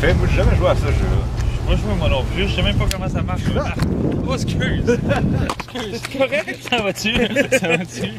fait. Moi, j'ai jamais joué à ça, ce jeu-là. Moi, je vois moi non plus. Je sais même pas comment ça marche. Ah. Oh, excuse. excuse. C'est correct? Ça va-tu? Ça va-tu?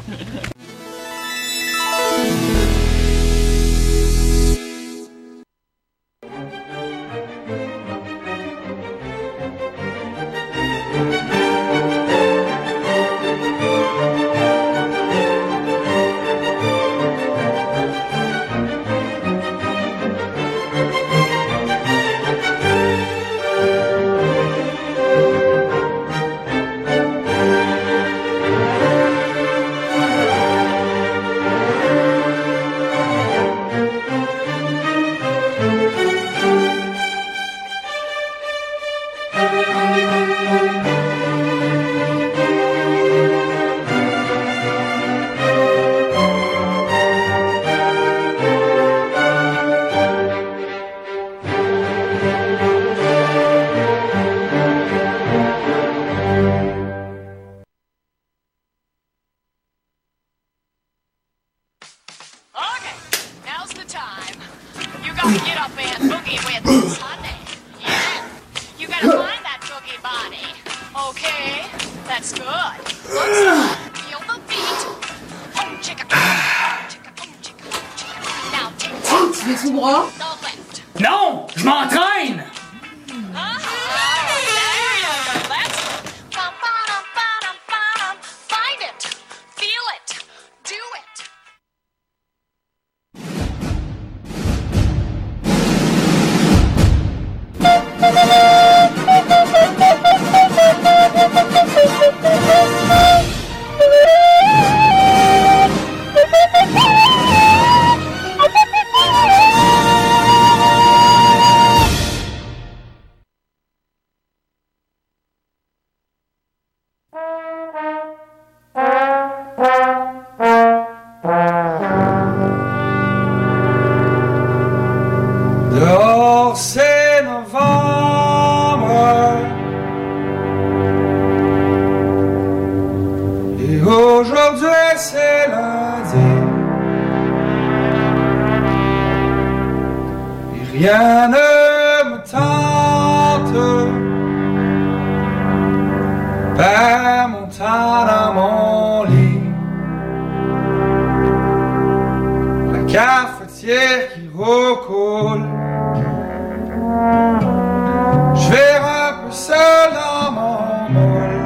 Je vais un seul dans mon moule.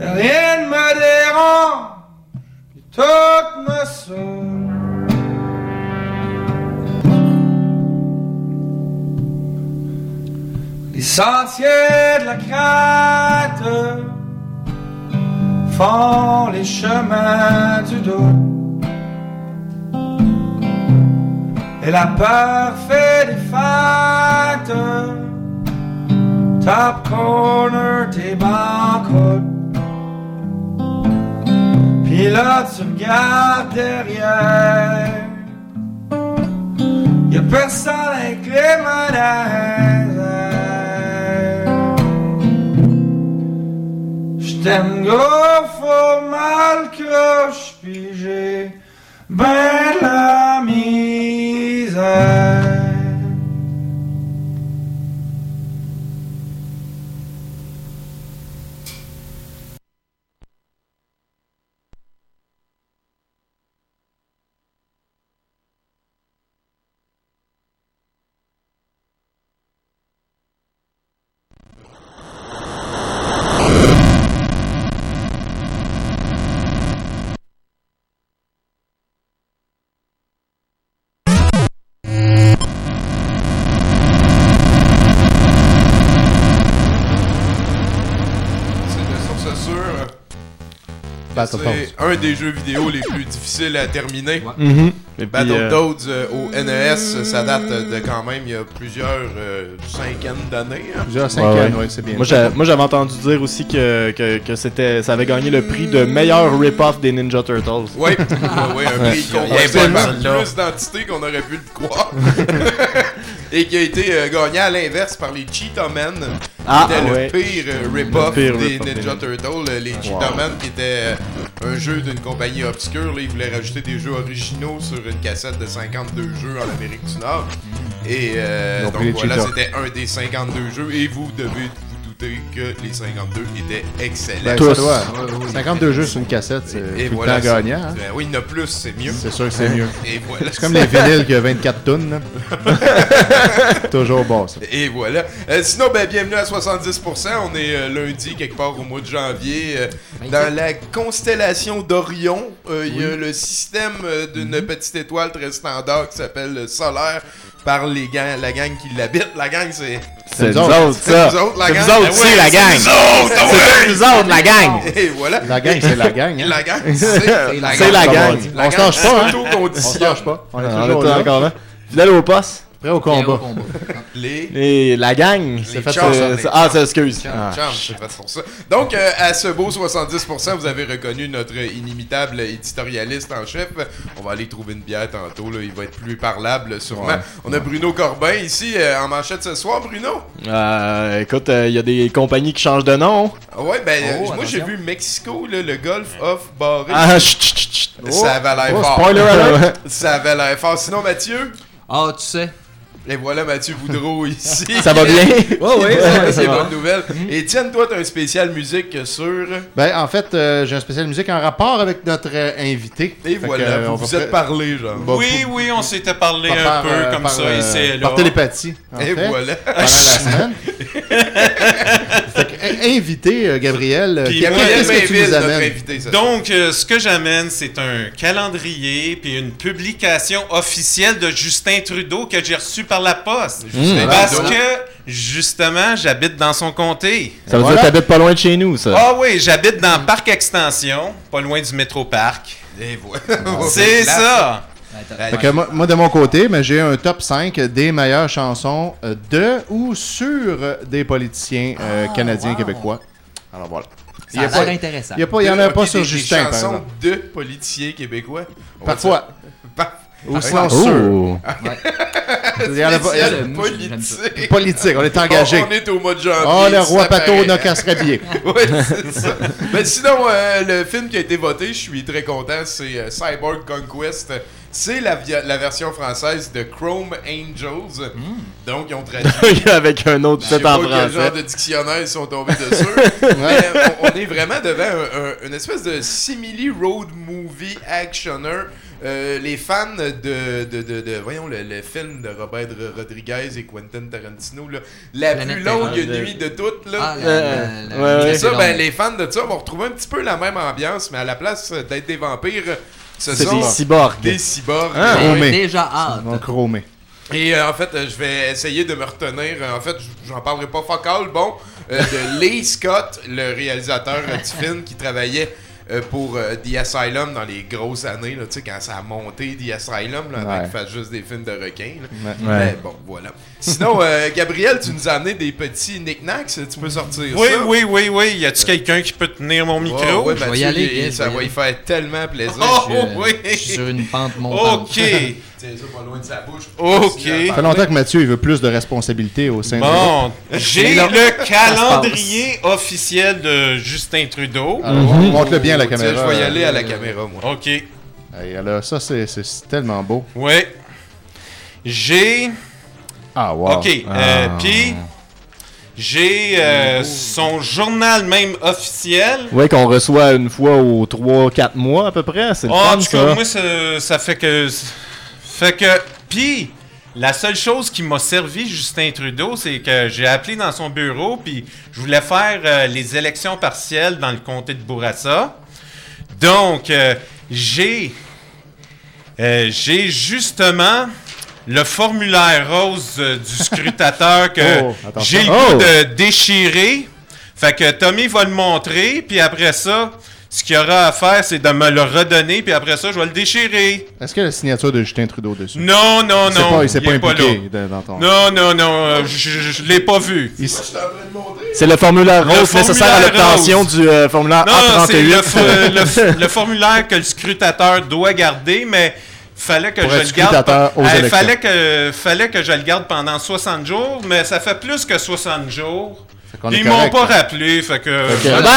Rien ne me dérange, tout me saoule. Les sentiers de la crête font les chemins du dos. Et la peur fait des fêtes. Top corner, t'es bancoute Puis là tu regardes derrière. Y'a personne avec les airs. J't'aime gros, faut mal Puis j'ai ben la Battletoads. C'est un des jeux vidéo les plus difficiles à terminer. Et puis, euh, Battletoads euh, au NES, ça date de quand même il y a plusieurs euh, cinquaines d'années. hein. Plusieurs Ouais, cinquantaines, ouais. ouais, c'est bien. Moi, j'a- moi, j'avais entendu dire aussi que, que, que c'était, ça avait gagné le prix de meilleur rip-off des Ninja Turtles. Oui, ouais, ouais, un prix celle-là. plus d'entités qu'on aurait pu le croire. Et qui a été euh, gagné à l'inverse par les Cheetah Men. Ah, qui était ouais. le pire euh, rip-off des Ninja Turtles. Les Cheetah Wow. Men qui étaient euh, un jeu d'une compagnie obscure. Là, ils voulaient rajouter des jeux originaux sur une cassette de 52 jeux en Amérique du Nord. Et euh, donc les voilà, c'était un des 52 jeux. Et vous devez que les 52 étaient excellents. Ben, Tous. ça doit. 52 jeux sur une cassette, c'est Et tout voilà, le temps c'est- gagnant. hein. Ben oui, il y en a plus, c'est mieux. C'est sûr que c'est mieux. Et voilà. C'est comme les vinyles qui a 24 tonnes. là. Toujours bon, ça. Et voilà. Euh, sinon, ben, bienvenue à 70%. On est euh, lundi, quelque part au mois de janvier. euh, dans la constellation d'Orion, euh, il y a le système euh, d'une petite étoile très standard qui s'appelle le solaire par les gang, la gang qui l'habite. La gang, c'est... C'est nous autres. autres, C'est ça. nous autres, la C'est gang. nous autres, c'est ouais, la c'est gang. autres. C'est nous autres, la gang. Et voilà. La gang, c'est la gang. Hein? La gang, c'est la C'est la gang. On se lâche pas, hein? On se lâche pas. On est toujours encore là. Fidèle au poste. Prêt au combat. Les... Et la gang. Les C'est fait. Euh, Ah, c'est excuse. Ah. Ça. Donc, euh, à ce beau 70%, vous avez reconnu notre inimitable éditorialiste en chef. On va aller trouver une bière tantôt. Là. Il va être plus parlable, sûrement. Ouais. On a Bruno Corbin ici euh, en manchette ce soir, Bruno. Euh, écoute, il y a des compagnies qui changent de nom. Ah Ouais, ben, Oh, moi j'ai vu Mexico, là, le Golf of Barré. Ah, chut, chut, chut. Ça avait l'air Oh, fort. spoiler alert. Ça avait l'air fort. Sinon, Mathieu? Ah, tu sais. Et voilà Mathieu Boudreau ici. Ça va bien? Oh, oui, C'est ça des va. bonnes nouvelles. Et Tienne, toi, t'as un spécial musique sur? Ben, en fait, euh, j'ai un spécial musique en rapport avec notre euh, invité. Et Fait que, voilà, euh, on vous va vous êtes parlé, genre. Bon, Oui, oui, on s'était parlé par- un par, peu euh, comme par, ça, ici. Par télépathie. en Et fait, voilà. Pendant la semaine. fait que, invité, Gabriel, Puis Gabriel qu'est-ce que tu nous notre amènes? invité, ça. Donc, euh, ce que j'amène, c'est un calendrier puis une publication officielle de Justin Trudeau que j'ai reçu par la poste. Parce que, justement, j'habite dans son comté. Ça veut Voilà. dire que t'habites pas loin de chez nous, ça. Ah oui, j'habite dans Parc Extension, pas loin du métro Parc. C'est ça. Fait que moi, moi, de mon côté, mais j'ai un top 5 des meilleures chansons de ou sur des politiciens euh, canadiens wow. québécois. Alors voilà. Ça a l'air intéressant. Il y a pas, il y en a pas sur des Justin, par chansons exemple. de politiciens québécois. Va Parfois. Ou sur. Oh! Il y en a pas- politique. Politique, on est engagé. On, on est au mois de janvier. Oh, le roi Pato n'a qu'à se rhabiller. Ouais, c'est ça. Mais sinon, euh, le film qui a été voté, je suis très content, c'est euh, Cyborg Conquest. C'est la, version française de Chrome Angels. Donc, ils ont traduit. Avec un autre Je sais set en pas quel genre français. de dictionnaire ils sont tombés dessus. mais on, on est vraiment devant un- un- une espèce de simili road movie actioner. Euh, les fans de, de, de, de- voyons le, le film de Robert Rodriguez et Quentin Tarantino là, la Planète plus longue Terreur. nuit de toutes là. Ah, Euh, la- la- ouais, ouais. C'est ça, ben, les fans de ça vont retrouver un petit peu la même ambiance, mais à la place d'être des vampires, ce sont des cyborgs. des cyborgs. Ah. J'ai Chromé. déjà hâte. Donc, chromé. Et euh, en fait, euh, je vais essayer de me retenir. Euh, En fait, j'en parlerai pas focal, bon, euh, de Lee Scott, le réalisateur euh, du film qui travaillait euh, pour euh, The Asylum dans les grosses années, là, tu sais, quand ça a monté The Asylum, là, Ouais. juste des films de requins. là. Ouais. Mais bon, voilà. Sinon, euh, Gabriel, tu nous as amené des petits knickknacks, tu peux sortir Oui, ça? oui, oui, oui. Y a-tu quelqu'un qui peut tenir mon micro? Oh, ouais, Je vais Mathieu, y aller, il- ça je vais va y y faire tellement plaisir. Oh, Je oui. je suis sur une pente montante. Ok. Tiens ça pas loin de sa bouche. Ok. Ça fait longtemps que Mathieu il veut plus de responsabilités au sein de Bon, j'ai là- le calendrier officiel de Justin Trudeau. Alors, Montre-le bien à la Tiens, caméra. je vais y aller à la caméra, moi. Ok. Hey, alors, ça, c'est tellement beau. Ouais. J'ai. Ah, wow. Ok. euh, Puis. J'ai euh, son journal même officiel. Ouais, qu'on reçoit une fois aux 3-4 mois à peu près. C'est le Oh, en tout ça. cas, moi, ça, ça fait que. Fait que. Puis, la seule chose qui m'a servi Justin Trudeau, c'est que j'ai appelé dans son bureau, puis je voulais faire euh, les élections partielles dans le comté de Bourassa. Donc, euh, j'ai. euh, j'ai justement le formulaire rose du scrutateur que Oh, j'ai le Oh. goût de déchirer. Fait que Tommy va le montrer, puis après ça, ce qu'il y aura à faire, c'est de me le redonner, puis après ça, je vais le déchirer. Est-ce qu'il y a la signature de Justin Trudeau dessus? Non, non, Il non. pas, il s'est pas impliqué de- dans ton. Non, non, non, euh, je, je l'ai pas vu. Il. C'est le formulaire Le rose nécessaire à formulaire l'obtention rose. du euh, formulaire Non, c'est A38. le, fo- le, le formulaire que le scrutateur doit garder, mais fallait que Pour je le garde. élections. fallait que fallait que je le garde pendant 60 jours, mais ça fait plus que 60 jours. Ils m'ont pas rappelé, fait que. Fait Bah!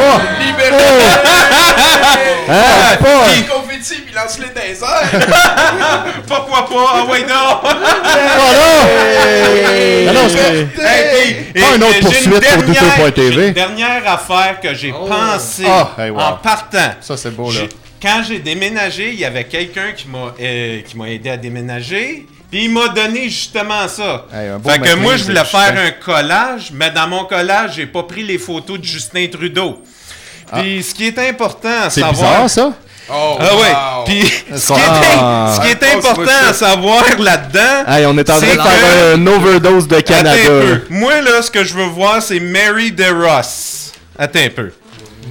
Oh! Libéré! Hein? Pas! Les confettis, puis lance-les dans les airs! Pourquoi pas? Ah ouais, non! Oh non! Non, non, c'est- Hey, puis, Pas et- une autre et j'ai poursuite une pour dernière- douteux.tv. j'ai Une dernière affaire que j'ai pensé Ah, hey, wow. en partant. Ça, c'est beau, là. J'ai- Quand j'ai déménagé, il y avait quelqu'un qui m'a euh, qui m'a aidé à déménager. Puis il m'a donné justement ça. Hey, un fait que moi, je voulais Justin. faire un collage, mais dans mon collage, j'ai pas pris les photos de Justin Trudeau. Puis ce qui est important à Ah. C'est savoir... bizarre, ça? Oh, Ah ouais. wow. Puis ce qui Ah. est, ce qui est Ah, important à savoir là-dedans, Hey, on est en train de faire un overdose de Attends Canada. un là. peu. Moi, là, ce que je veux voir, c'est Mary DeRoss. Attends un peu.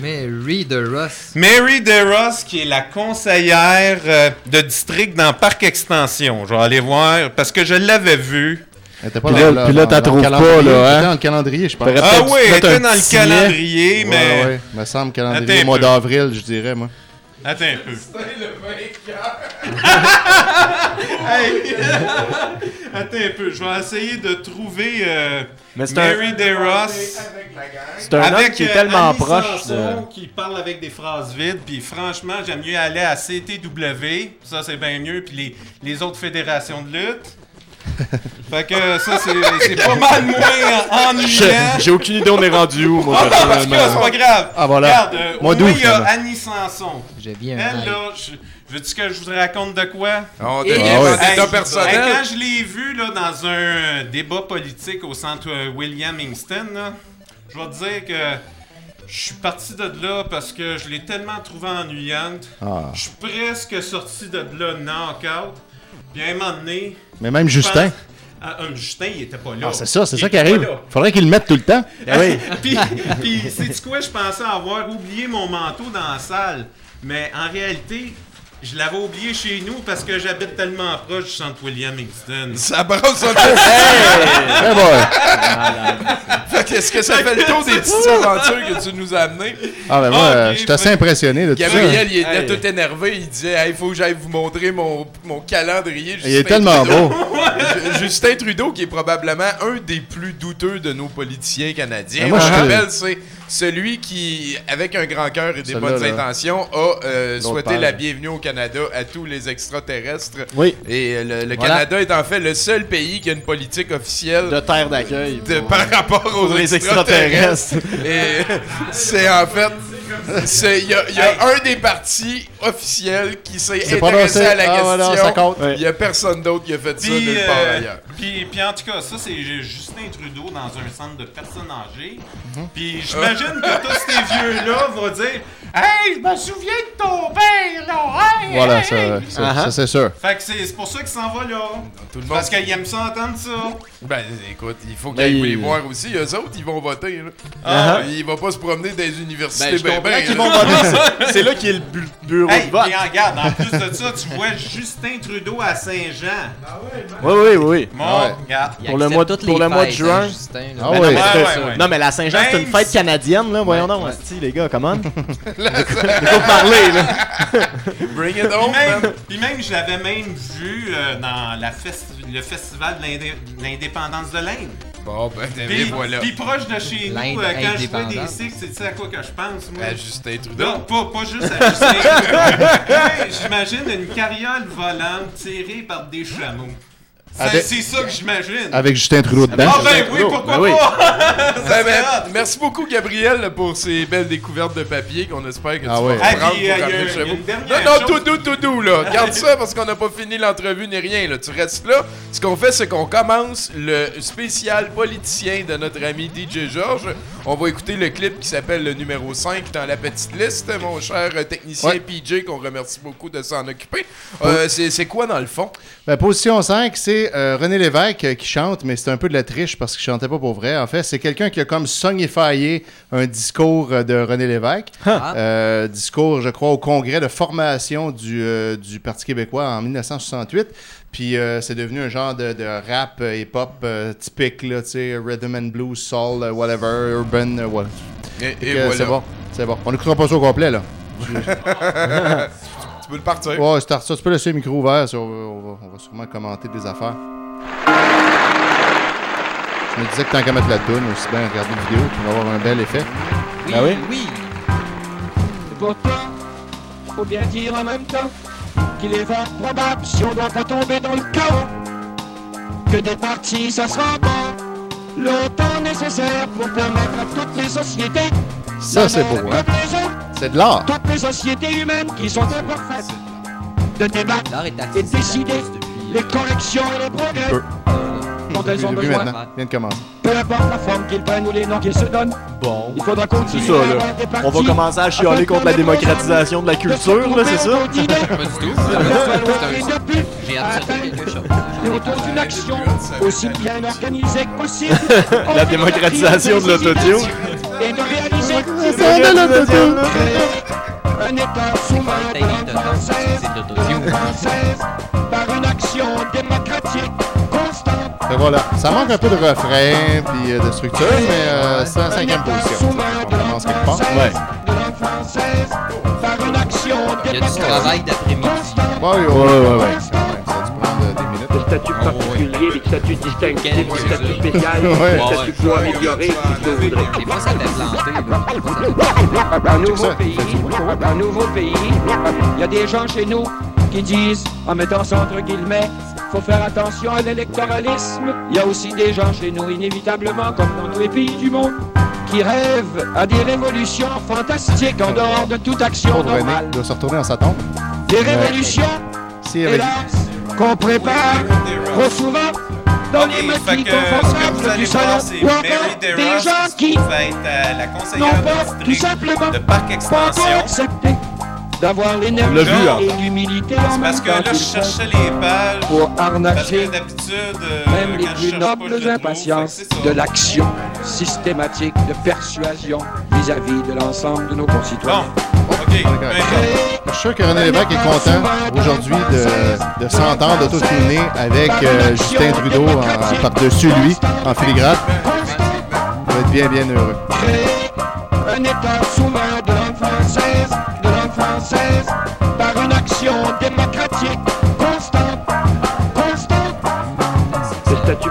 Mary de Ross. Mary DeRoss, qui est la conseillère euh, de district dans Parc Extension. Je vais aller voir, parce que je l'avais vu. Elle était pas Puis dans- là- puis là, t'as le pas, calendrier. là, hein? Elle était dans le calendrier, je pense. Ah oui, elle était dans le calendrier, mais... Ouais, ouais. Me semble calendrier mois d'avril, je dirais, moi. Attends un peu. C'est le vainqueur. Hey! Attends un peu, je vais essayer de trouver euh, Mais c'est un, Mary DeRoss. Avec la gang. c'est un homme avec qui est euh, tellement Annie proche Sanson, de... qui parle avec des phrases vides, puis franchement, j'aime mieux aller à CTW, ça c'est bien mieux, puis les, les autres fédérations de lutte. fait que ça, c'est pas mal moins ennuyant. J'ai- aucune idée on est rendu où, moi, Ah, parce que personnellement. c'est pas grave. Ah, voilà. Regarde, euh, d'août, il y a. Annie Sanson. Je viens. Elle, là, je- veux-tu que je vous raconte de quoi? On Et- devient Ah des Hey, personnels. quand je l'ai vu là, dans un débat politique au centre euh, William Ingston, là, je vais te dire que je suis parti de là parce que je l'ai tellement trouvé ennuyante. Ah. Je suis presque sorti de là knockout. Puis à un moment donné. Mais même Justin. pense- Ah, euh, Justin, il était pas là. Ah, c'est ça, c'est ça qui arrive. Faudrait qu'il le mette tout le temps. oui. puis, puis c'est quoi, je pensais avoir oublié mon manteau dans la salle. Mais en réalité, je l'avais oublié chez nous parce que j'habite tellement proche du centre William Ingston. Ça brasse un peu. Eh boy. Fait que Est-ce que ça fait le tour des petites aventures que tu nous as amenées? Ah, ben moi, Ah, euh, je suis assez impressionné de tout ça. Gabriel, il était Hey. tout énervé. Il disait Hey, il faut que j'aille vous montrer mon, mon calendrier. Il est Justin tellement Trudeau. beau. Ju- Justin Trudeau, qui est probablement un des plus douteux de nos politiciens canadiens. Ah, moi, je je- rappelle, c'est celui qui, avec un grand cœur et des bonnes là. intentions, a euh, souhaité page. la bienvenue au Canada à tous les extraterrestres. Oui, Et euh, le, le Voilà. Canada est en fait le seul pays qui a une politique officielle de terre d'accueil. par rapport aux pour les extraterrestres. extraterrestres. Et c'est en fait. Il y a, il y a un des partis officiels qui s'est intéressé à la Ah, question. Il y a personne d'autre qui a fait ça Puis, nulle part euh, ailleurs. puis, puis en tout cas, ça c'est Justin Trudeau dans un centre de personnes âgées. Mhm. Puis j'imagine que tous ces vieux-là vont dire Hey, je me souviens de ton père, là! Hey, Voilà, hey, ça, hey! ça, Ah, ça, c'est sûr. Fait que c'est c'est pour ça qu'il s'en va là. Tout le monde. Parce qu'il aime ça entendre ça. Ben écoute, il faut qu'ils Ben, aillent il- les voir aussi. Eux autres, ils vont voter. Là. Ah, Il va pas se promener dans les universités. Ben, ben, ben, vont voter. C'est là qu'il y a le bu- bureau Hey, de vote. regarde, en plus de ça, tu vois Justin Trudeau à Saint-Jean. Oui, oui, oui. Bon, Ah ouais. regarde. Il Pour le mois- toutes pour les le mois de juin. hein, Justin. Ah Ben ouais. non, mais Ouais, ouais, non, mais la Saint-Jean, c'est une fête canadienne, là. Voyons donc, les gars, comment? Il faut parler, là. Bring it Puis home, même, man. puis même, je l'avais même vu euh, dans la festi- le festival de l'indé- de l'indépendance de l'Inde. Bon, ben, Puis, voilà. puis proche de chez nous, L'Inde euh, quand je vois des cycles, c'est à quoi que je pense, moi? À Justin Trudeau. Non, pas, pas juste à Justin J'imagine une carriole volante tirée par des chameaux. C'est ça que j'imagine. Avec Justin Trudeau dedans. Ah ben oui, pourquoi Ben oui. pas? Ben, ben, merci beaucoup, Gabriel, pour ces belles découvertes de papier qu'on espère que Ah tu ouais. vas Ah, reprendre euh, pour a- ramener chez vous. Non, non, chose. tout doux, tout doux, là. Garde ça parce qu'on n'a pas fini l'entrevue ni rien, là. Tu restes là. Ce qu'on fait, c'est qu'on commence le spécial politicien de notre ami DJ Georges. On va écouter le clip qui s'appelle le numéro 5 dans la petite liste, mon cher euh, technicien Ouais. PJ, qu'on remercie beaucoup de s'en occuper. Euh, c'est quoi, dans le fond? Ben, position 5, c'est euh, René Lévesque euh, qui chante, mais c'est un peu de la triche parce qu'il chantait pas pour vrai. En fait, c'est quelqu'un qui a comme sognifié un discours euh, de René Lévesque. Ah. Euh, discours, je crois, au congrès de formation du, euh, du Parti québécois en 1968. Puis euh, c'est devenu un genre de, de rap euh, hip-hop euh, typique, là, tu sais, rhythm and blues, soul, euh, whatever, urban, euh, voilà. Et, voilà. C'est bon, c'est bon. On n'écoutera pas ça au complet, là. Tu peux le partir. Ouais, start ça. Tu peux laisser le micro ouvert. ça, on, va, on va- on va sûrement commenter des affaires. Je me disais que tant qu'à mettre la toune, aussi bien regarder la vidéo pour avoir un bel effet. Oui, Ah oui? oui. Pourtant, faut bien dire en même temps qu'il est fort probable, si on doit pas tomber dans le chaos, que des partis, ça sera pas longtemps nécessaire pour permettre à toutes les sociétés, Ça, c'est beau, hein? C'est de l'art. toutes les sociétés humaines qui sont imparfaites, de débattre et décider depuis les corrections et les progrès dont elles ont besoin. Vient de commencer. Peu importe la forme qu'ils prennent ou les noms qu'ils se donnent, Bon. il faudra C'est continuer ça, là. On va commencer à chialer contre la démocratisation de la culture, là, c'est ça? Pas du tout. J'ai quelque chose. Autour d'une action aussi bien organisée que possible. La démocratisation de l'autotune. Et de réaliser un État souverain française, par une action démocratique constante. Fait voilà. Ça manque un peu de refrain puis euh, de structure, mais euh, c'est en cinquième position. On commence quelque part. Ouais. Il y a du travail d'après-midi. Ouais, ouais, Ouais, euh, des minutes. Le statut Ah, particulier, les statuts distinctifs, les statuts jeu. spécial, Ouais. les statuts pour améliorer. Des. Des Un nouveau pays, un nouveau pays. Il y a des gens chez nous qui disent, en mettant ça entre guillemets, faut faire attention à l'électoralisme. Il y a aussi des gens chez nous, inévitablement, comme dans tous les pays du monde, qui rêvent à des révolutions fantastiques en dehors de toute action René normale. doit se retourner dans sa tombe. Des révolutions, hélas, qu'on prépare trop souvent dans les Ok, fait maquis que ce que vous confortables allez du salon ou encore des gens qui euh, n'ont pas tout simplement de Parc pas Extension. encore accepté d'avoir l'énergie hein. et l'humilité en parce que temps là, je qu'ils font cherchais les pages. pour arnaquer euh, même les plus nobles impatiences de l'action systématique de persuasion vis-à-vis de l'ensemble de nos Bon, concitoyens. Je suis sûr que René Lévesque est content aujourd'hui de, de s'entendre autotuner avec euh, Justin Trudeau en- par-dessus lui, en filigrane. Il va être bien, bien heureux. Un État souverain de langue française, de langue française, par une action démocratique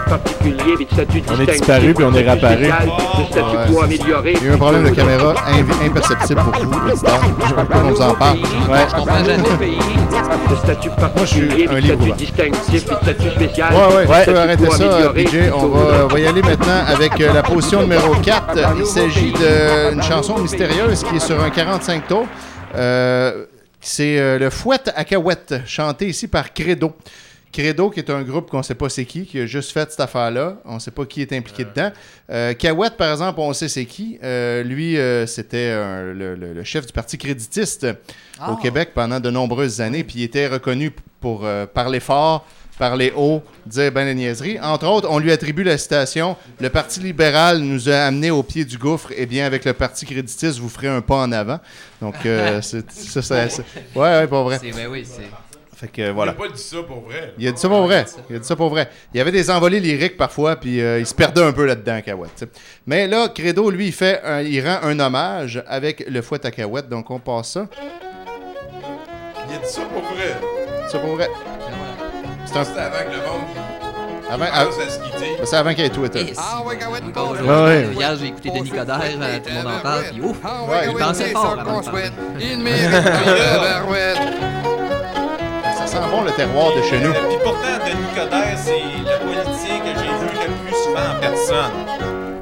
Statut On est disparu, puis on est réapparu. Statut. Il y a eu un problème de caméra imperceptible pour vous, auditeurs. Je sais pas pourquoi on vous en parle. Ouais. Je comprends jamais. Le statut Moi, je suis particulier, un le livre statut ouvert. distinctif, le statut spécial. Ouais, ouais, le tu peux statut arrêter pour ça, euh, tout ce On va, voudrez. on va y aller maintenant avec euh, la position numéro 4. Il s'agit d'une chanson mystérieuse qui est sur un 45 tours. Euh, c'est euh, le Fouet à Cahouette, chanté ici par Credo. Credo, qui est un groupe qu'on ne sait pas c'est qui, qui a juste fait cette affaire-là. On ne sait pas qui est impliqué dedans. Euh, Cahouette, par exemple, on sait c'est qui. Euh, lui, euh, c'était le, le- le chef du Parti créditiste au Québec pendant de nombreuses années. Puis il était reconnu pour euh, parler fort, parler haut, dire ben des niaiseries. Entre autres, on lui attribue la citation Le Parti libéral nous a amenés au pied du gouffre. Eh bien, avec le Parti créditiste, vous ferez un pas en avant. Donc, euh, c'est ça, ça- c'est- Ouais, ouais, pas vrai. Ben oui, c'est. Fait que voilà. Il a pas dit ça pour vrai. Il a dit ça pour vrai. Il a dit ça pour vrai. Il y avait des envolées lyriques parfois, puis euh, il se perdait un peu là-dedans, Cahouette. Mais là, Credo, lui, il fait un- il rend un hommage avec le fouet à Cahouette. Donc, on passe ça. Il a dit ça pour vrai. C'est pour vrai. C'est un- C'était avant que le monde avant, dit. c'est avant qu'il y ait Twitter. Encore Ouais. Hier, j'ai écouté Denis Coderre, euh, tout le monde en parle, puis ouf! Ouais, Il pensait fort avant de sent bon le terroir de chez nous. Euh, Puis pourtant, Denis Coderre, c'est le politicien que j'ai vu le plus souvent en personne.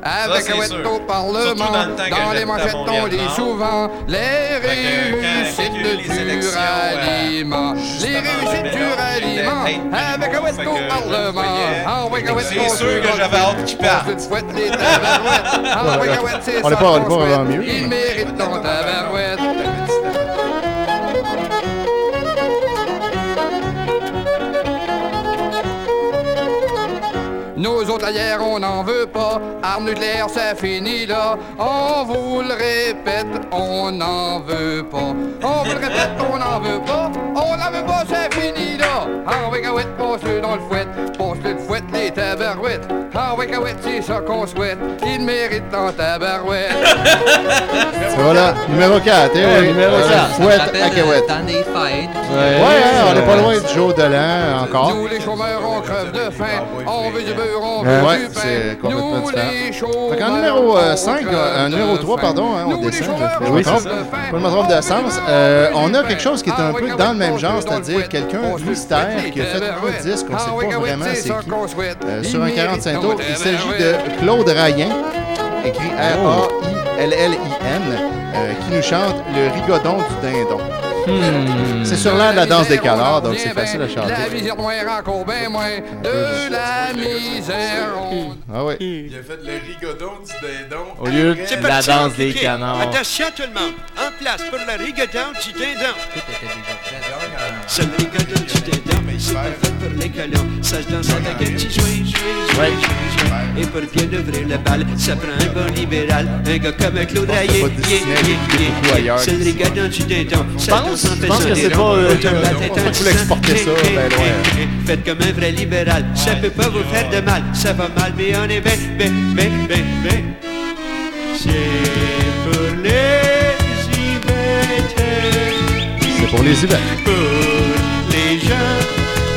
Avec c'est un sûr. wet au Parlement, dans dans les manchettes, on lit souvent les réussites du euh, ralliement. Les réussites du ralliement. Avec un wet Fait au que je Parlement. voyais. Ah, c'est sûr que j'avais hâte qu'il parte. Ah, On est ça pas- on mieux, Il mérite ton tabarouette. Autres hier, on n'en veut pas. Armes nucléaires, ça finit là. On vous le répète, on n'en veut pas. On vous le répète, on n'en veut pas. On n'en veut pas, ça finit là. Ah oui, ouais, passe-le dans le fouet. Passe-le le fouet les tabarouettes. Ah ouais, ouais, c'est ça qu'on souhaite. Il mérite en tabarouette. Voilà, numéro 4. Eh Ouais, oui, numéro euh, quatre. Fouette Ça rappelle à le Cahouette. temps des fêtes. Ouais, hein, on n'est pas loin du jour de l'an encore. Nous, les chômeurs, on crève de faim. On veut du beurre, on Ouais, veut ouais, du pain. c'est complètement Nous, les chômeurs, Fait qu'en numéro on 5, crève un numéro de 3, faim. pardon, hein, on descend. Je, je on me trompe. de me trompe de sens. Euh, on a quelque chose qui est un peu dans le même genre, c'est-à-dire quelqu'un mystère qui a fait un disque, on ne sait pas vraiment c'est qui. Euh, sur un 45 tours, il s'agit de Claude Rayen, écrit R-A-I-L-L-I-N, euh, qui nous chante Le rigodon du dindon. C'est sur l'air de la danse des canards, donc c'est facile à La chanter. misère noire encore bien moins. De la misère. on- Ah oui. Il a fait le rigodon du dindon. Au lieu de la danse des canards. Attention tout le monde, en place pour le rigodon du dindon. Tout était déjà prêt. C'est le rigodon du dindon, mais c'est pas fait pour les colons. Ça se danse avec un petit joint, joint, joint, Ouais. Et pour bien ouvrir le bal, ça prend un bon libéral, un gars comme Claude ailleurs C'est le rigodon du dindon. Je pense- je pense que c'est pas, euh, on voulait exporter ça, ben loin. Faites comme un vrai libéral, ça peut pas vous faire de mal. Ça va mal, mais on est ben, ben, ben, ben, ben. C'est pour les Ibétais, C'est pour les hivers. pour les gens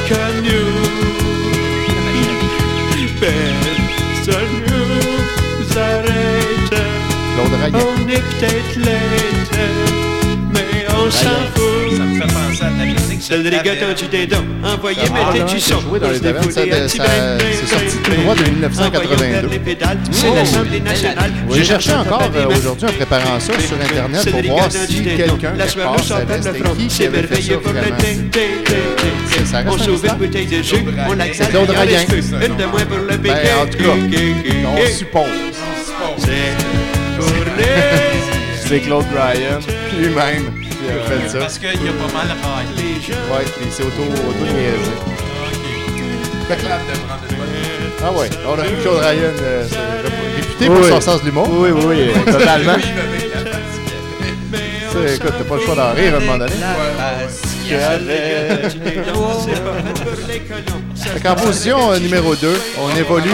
comme nous. Peut-être late, mais on s'en fout. Ça me fait penser à de la musique. C'est le rigodon du dindon. Envoyez ouais, du c'est sorti tout droit de brin. 1982. Envoyons vers les pédales, C'est l'Assemblée nationale. J'ai cherché encore euh, aujourd'hui en préparant ça sur Internet pour voir si quelqu'un savait c'était front. qui qui C'est avait fait merveilleux ça pour le vraiment. On un s'ouvre une bouteille de jus, on C'est Claude Rayen. Une de moins pour le béquet. en tout cas, on suppose. C'est pour les C'est Claude Bryan. Lui-même qui a fait ça. Parce qu'il a pas mal raillé. Ouais, puis c'est auto, auto niaisé. Fait que- Ah ouais, on a vu Claude Ryan, euh, réputé pour Oui. son sens de l'humour. Oui, oui, oui, totalement. Tu sais, écoute, t'as pas le choix d'en rire à un moment donné. Fait qu'en position euh, numéro 2, on évolue,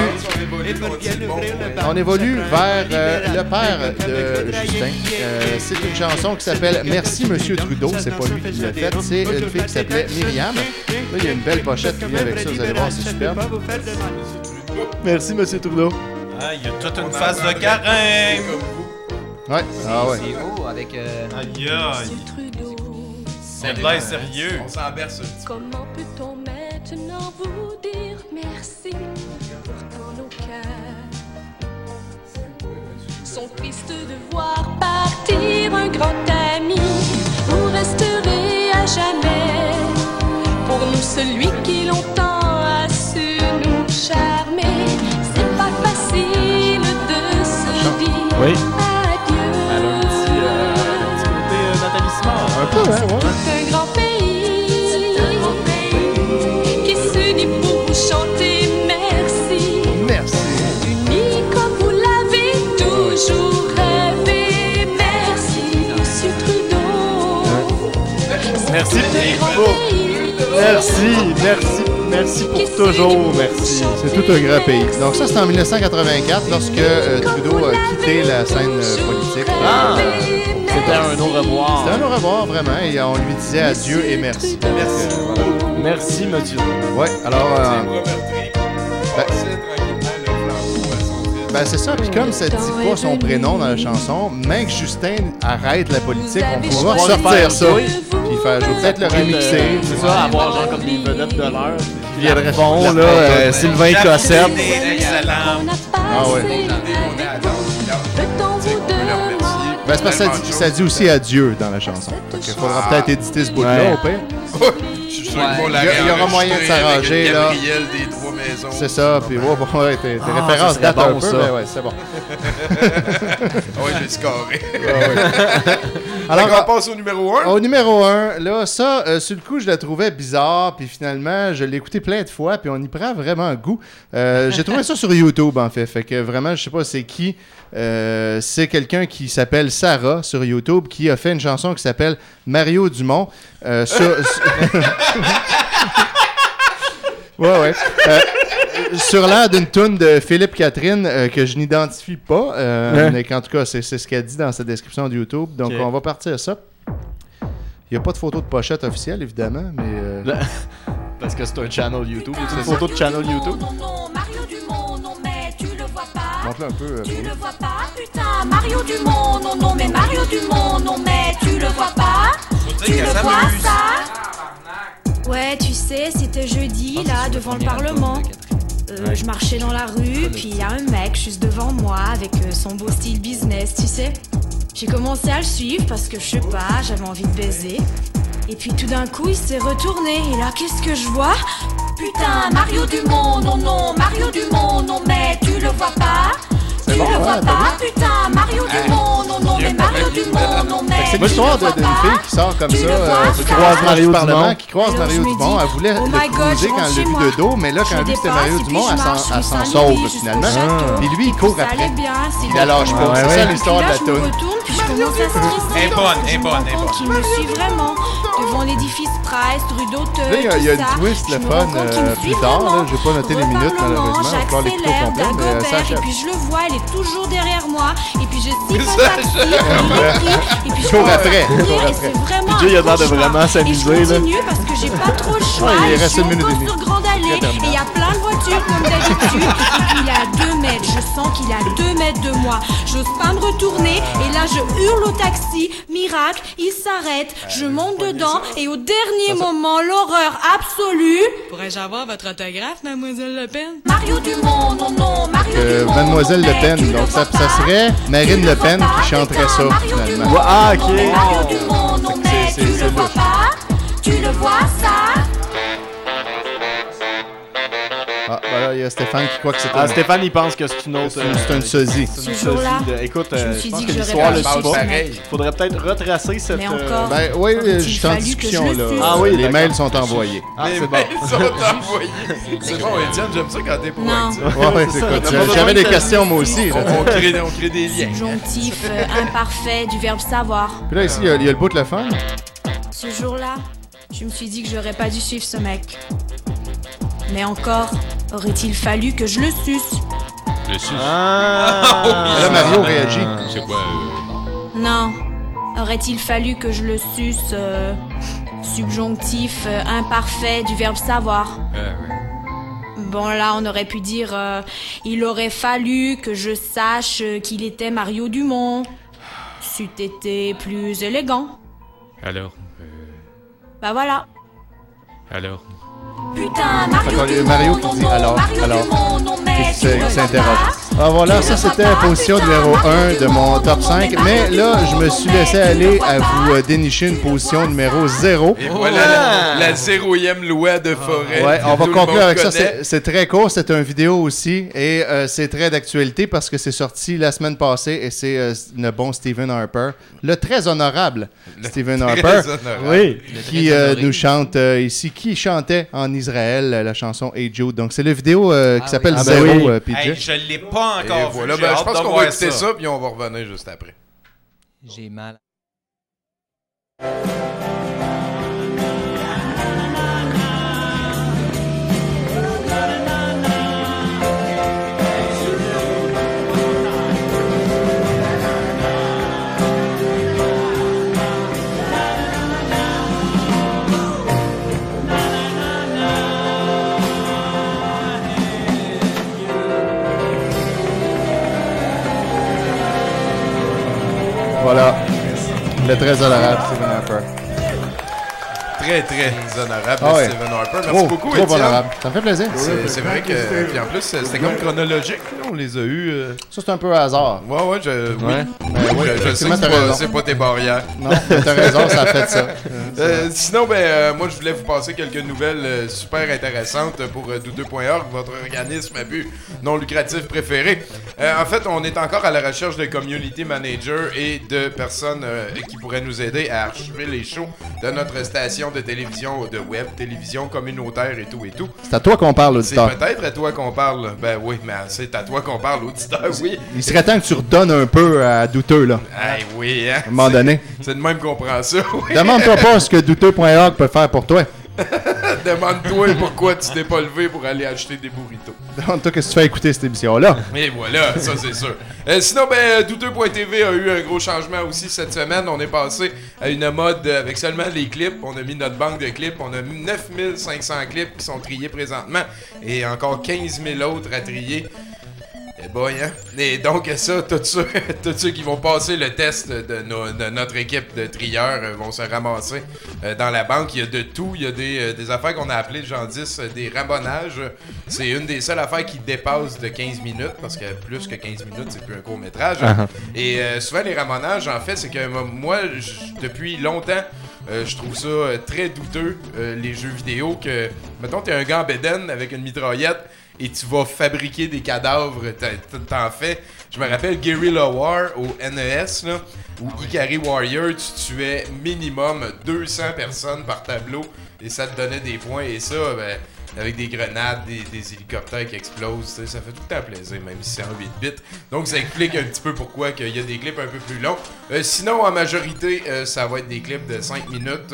on évolue vers euh, le père de Justin. Euh, c'est une chanson qui s'appelle Merci Monsieur Trudeau. C'est pas lui qui l'a faite, c'est une fille qui s'appelait Myriam. Là, il y a une belle pochette qui vient avec ça, vous allez voir, c'est superbe. Merci, Monsieur Trudeau. Ah, il y a toute une phase de carême. Ouais, ah ouais. C'est haut avec. euh, Aïe, aïe. C'est de l'air sérieux. On s'en berce un petit comment peut-on maintenant vous dire merci Pourtant nos cœurs? Sont tristes de voir partir un grand ami. Vous resterez à jamais pour nous celui qui longtemps a su nous charmer. C'est pas facile de se dire Oui. Un peu, hein, ouais. C'est un grand pays qui s'unit pour vous chanter merci. Merci. Unis comme vous l'avez toujours rêvé. Merci, Monsieur Trudeau. Merci. C'est un grand pays Merci, merci, merci pour toujours, merci. C'est tout un grand pays. Donc ça, c'est en 1984, lorsque euh, Trudeau a quitté la scène euh, politique. Ah, C'était un au revoir. C'était un au revoir, vraiment, et on lui disait adieu et merci. Merci. Merci, monsieur. Ouais, alors... euh. Ben-. Ben c'est ça, puis comme ça dit pas son prénom dans la chanson, même que Justin arrête la politique, on pourra sortir faire ça. Puis faire jouer, peut-être le remixer. Euh, C'est ça, avoir genre comme des vedettes de l'heure. Qui viendrait Bon, la- là, euh, Sylvain Cossette. Excellent. Ah ouais. Ben c'est parce que ça dit, ça dit aussi adieu dans la chanson. Qu'il faudra peut-être éditer ce bout-là Ouais. au pire. Je suis sûr qu'ils vont la Il y a- il y aura moyen de s'arranger, une là. Gabrielle des trois maisons. C'est ça, puis ouais, bon, ouais, tes, tes Ah, références ça serait datent un bon, peu, ça. mais ouais, c'est bon. Ah ouais, j'ai scoré. Alors, on passe au numéro 1. Au numéro 1, là, ça, euh, sur le coup, je la trouvais bizarre, puis finalement, je l'ai écouté plein de fois, puis on y prend vraiment goût. Euh, J'ai trouvé ça sur YouTube, en fait, fait que vraiment, je sais pas c'est qui. Euh, c'est quelqu'un qui s'appelle Sarah sur YouTube, qui a fait une chanson qui s'appelle Mario Dumont. Sur- ouais, ouais. Sur l'air d'une toune de Philippe Catherine euh, que je n'identifie pas, euh, mais qu'en tout cas, c'est ce qu'elle dit dans sa description de YouTube. Donc, on va partir ça. Il n'y a pas de photo de pochette officielle, évidemment, mais. euh, Parce que c'est un channel YouTube. C'est une photo de channel YouTube. non, non, Mario Dumont, non mais tu le vois pas. Montre-le un peu. euh, Tu le vois pas, putain, Mario Dumont, non, non, mais Mario Dumont, non, mais tu le vois pas. Tu le vois, ça? Ouais, tu sais, c'était jeudi, là, devant le Parlement. Euh, Je marchais dans la rue, puis il y a un mec juste devant moi avec euh, son beau style business, tu sais. J'ai commencé à le suivre parce que je sais pas, j'avais envie de baiser. Et puis tout d'un coup, il s'est retourné, et là, qu'est-ce que je vois? Putain, Mario Dumont, non, non, Mario Dumont, non, mais tu le vois pas Tu bon, le vois ouais, pas Putain, Mario Dumont, non, non, mais Mario Dumont, non, mais vois d'une pas fille qui sort comme Tu ça, vois, euh, qui croise Mario Dumont. qui croise Alors, Mario je me Dumont. dis, Elle voulait oh le je quand elle l'a vu de dos, mais là, quand Je elle a vu que c'était Mario Dumont, je elle s'en- je sauve sens finalement. jusqu'au Puis lui, il court après. allait bien, c'est Il la lâche pas. C'est ça l'histoire de la je me toune. retourne, puis je commence à stresser. Elle est bonne, elle est Je me bonne, rends elle est compte bonne. qu'il me suit vraiment. Devant l'édifice Price, rue d'Auteuil, il y a- y une twist, Je le me fun, euh, suit plus tard, là. J'ai pas noté les minutes, malheureusement. J'accélère euh, d'Agobert, et puis je le vois, elle est toujours derrière moi. Et puis je Ça un taxi, et puis je Cours après, et c'est vraiment Jay, il a l'air de vraiment Et je s'amuser, là. continue parce que j'ai pas trop le choix. Ouais, il reste suis une minute et encore demie. sur Grande Allée, Très terminé. et il y a plein de voitures comme d'habitude. Il est à 2 mètres, je sens qu'il est à 2 mètres de moi. J'ose pas me retourner, et là je hurle au taxi. Miracle, il s'arrête, je monte dedans, et au dernier moment, l'horreur absolue. Pourrais-je avoir votre autographe, Mademoiselle Le Pen? Mario Dumont, non, non, Mario Euh, Dumont. Mademoiselle Le Pen. Donc, ça, serait Marine Le Pen qui chanterait ça, Mario finalement. Dumont, Ah, ok. Mario Dumont, non, mais c'est- tu c'est le vois pas Tu le vois, ça y a Stéphane qui croit que c'était Ah, Stéphane, il pense que c'est une autre. C'est c'est sosie. c'est une sosie de- Écoute, je me euh, suis je pense dit que que l'histoire le su suit pareil. Faudrait peut-être retracer cette. Mais euh, encore. Ben oui, je suis en discussion là. Ah oui, les mails sont envoyés. Ah, c'est bon. mails sont envoyés. C'est bon, Étienne, j'aime ça quand t'es Non. proactif. Ouais, c'est j'avais des de- questions moi aussi. On, crée, des liens. Subjonctif euh, imparfait du verbe savoir. Puis là, ici, il y a, il le bout de le fun. Ce jour-là, je me suis dit que j'aurais pas dû suivre ce mec. Mais encore, aurait-il fallu que je le suce Le suce. Ah! Là, Mario réagit. C'est quoi euh, Non. Aurait-il fallu que je le suce euh, Subjonctif euh, imparfait du verbe savoir. euh, ouais. Bon là, on aurait pu dire euh, il aurait fallu que je sache qu'il était Mario Dumont. C'eût été plus élégant. Alors, euh, Bah voilà. alors. Putain, Mario Mario qui dit alors, alors, qui s'interroge. Ah voilà, ça le c'était la position numéro 1 Mario de mon top non, 5. mais là, je me suis laissé aller le à vous euh, dénicher une position numéro 0. Et voilà la, la zéroième loi de forêt. Ouais, on va le conclure avec ça. connaît. C'est c'est très court, c'est une vidéo aussi et euh, c'est très d'actualité parce que c'est sorti la semaine passée et c'est euh, le bon Stephen Harper, le très honorable Stephen Très Harper, honorable. Oui. qui euh, nous chante euh, ici, qui chantait en Israël la chanson Hey Jude. Donc c'est la vidéo euh, qui Ah s'appelle oui. Ah ben Zéro, oui. euh, PJ. Hey, je l'ai pas Et encore vu. voilà, j'ai ben, je pense qu'on va écouter ça. puis on va revenir juste après. J'ai mal. Voilà, le très honorable Stephen Harper. Très, très honorable, Ah ouais. Stephen Harper. Merci Trop, beaucoup, trop honorable. Ça me fait plaisir. C'est c'est vrai que. Puis en plus, c'était comme chronologique. là, On les a eus. euh, Ça c'est un peu hasard. Ouais, ouais, je, oui. Ouais. Ben je, je sais que c'est pas, tes barrières. Non, t'as raison, ça a fait ça. Euh, sinon, ben, euh, moi, je voulais vous passer quelques nouvelles euh, super intéressantes pour euh, douteux.org, votre organisme à but non lucratif préféré. Euh, en fait, on est encore à la recherche de community managers et de personnes euh, qui pourraient nous aider à archiver les shows de notre station de télévision, de web, télévision communautaire et tout et tout. C'est à toi qu'on parle, C'est auditeur. peut-être à toi qu'on parle. Ben oui, mais c'est à toi qu'on parle, auditeur, oui. Il serait temps que tu redonnes un peu à Douteux, là, Ah oui, hein. à un moment donné. C'est de même qu'on prend ça, oui. Demande-toi pas ce que douteux.org peut faire pour toi. Demande-toi pourquoi tu t'es pas levé pour aller acheter des burritos. Demande-toi qu'est-ce que tu fais écouter cette émission-là. Et voilà, ça c'est sûr. Euh, sinon, ben, Douteux.tv a eu un gros changement aussi cette semaine. On est passé à une mode avec seulement les clips. On a mis notre banque de clips. On a mis 9500 clips qui sont triés présentement et encore 15 000 autres à trier. Eh boy, hein? Et donc, ça, tous ceux, tous ceux qui vont passer le test de, no- de notre équipe de trieurs euh, vont se ramasser euh, dans la banque. Il y a de tout. Il y a des, euh, des affaires qu'on a appelées, j'en dis, des rabonnages. C'est une des seules affaires qui dépasse de 15 minutes, parce que plus que 15 minutes, c'est plus un court-métrage. Uh-huh. Et euh, souvent, les ramonages, en fait, c'est que mo- moi, depuis longtemps, euh, je trouve ça euh, très douteux, euh, les jeux vidéo, que, mettons, t'es un gars en bédaine avec une mitraillette et tu vas fabriquer des cadavres, t'en- fais. Je me rappelle Guerrilla War au NES, où Ikari Warrior, tu tuais minimum 200 personnes par tableau et ça te donnait des points. Et ça, ben, avec des grenades, des, hélicoptères qui explosent, ça fait tout le temps plaisir, même si c'est en 8 bits. Donc ça explique un petit peu pourquoi qu'il y a des clips un peu plus longs. Euh, sinon, en majorité, euh, ça va être des clips de 5 minutes.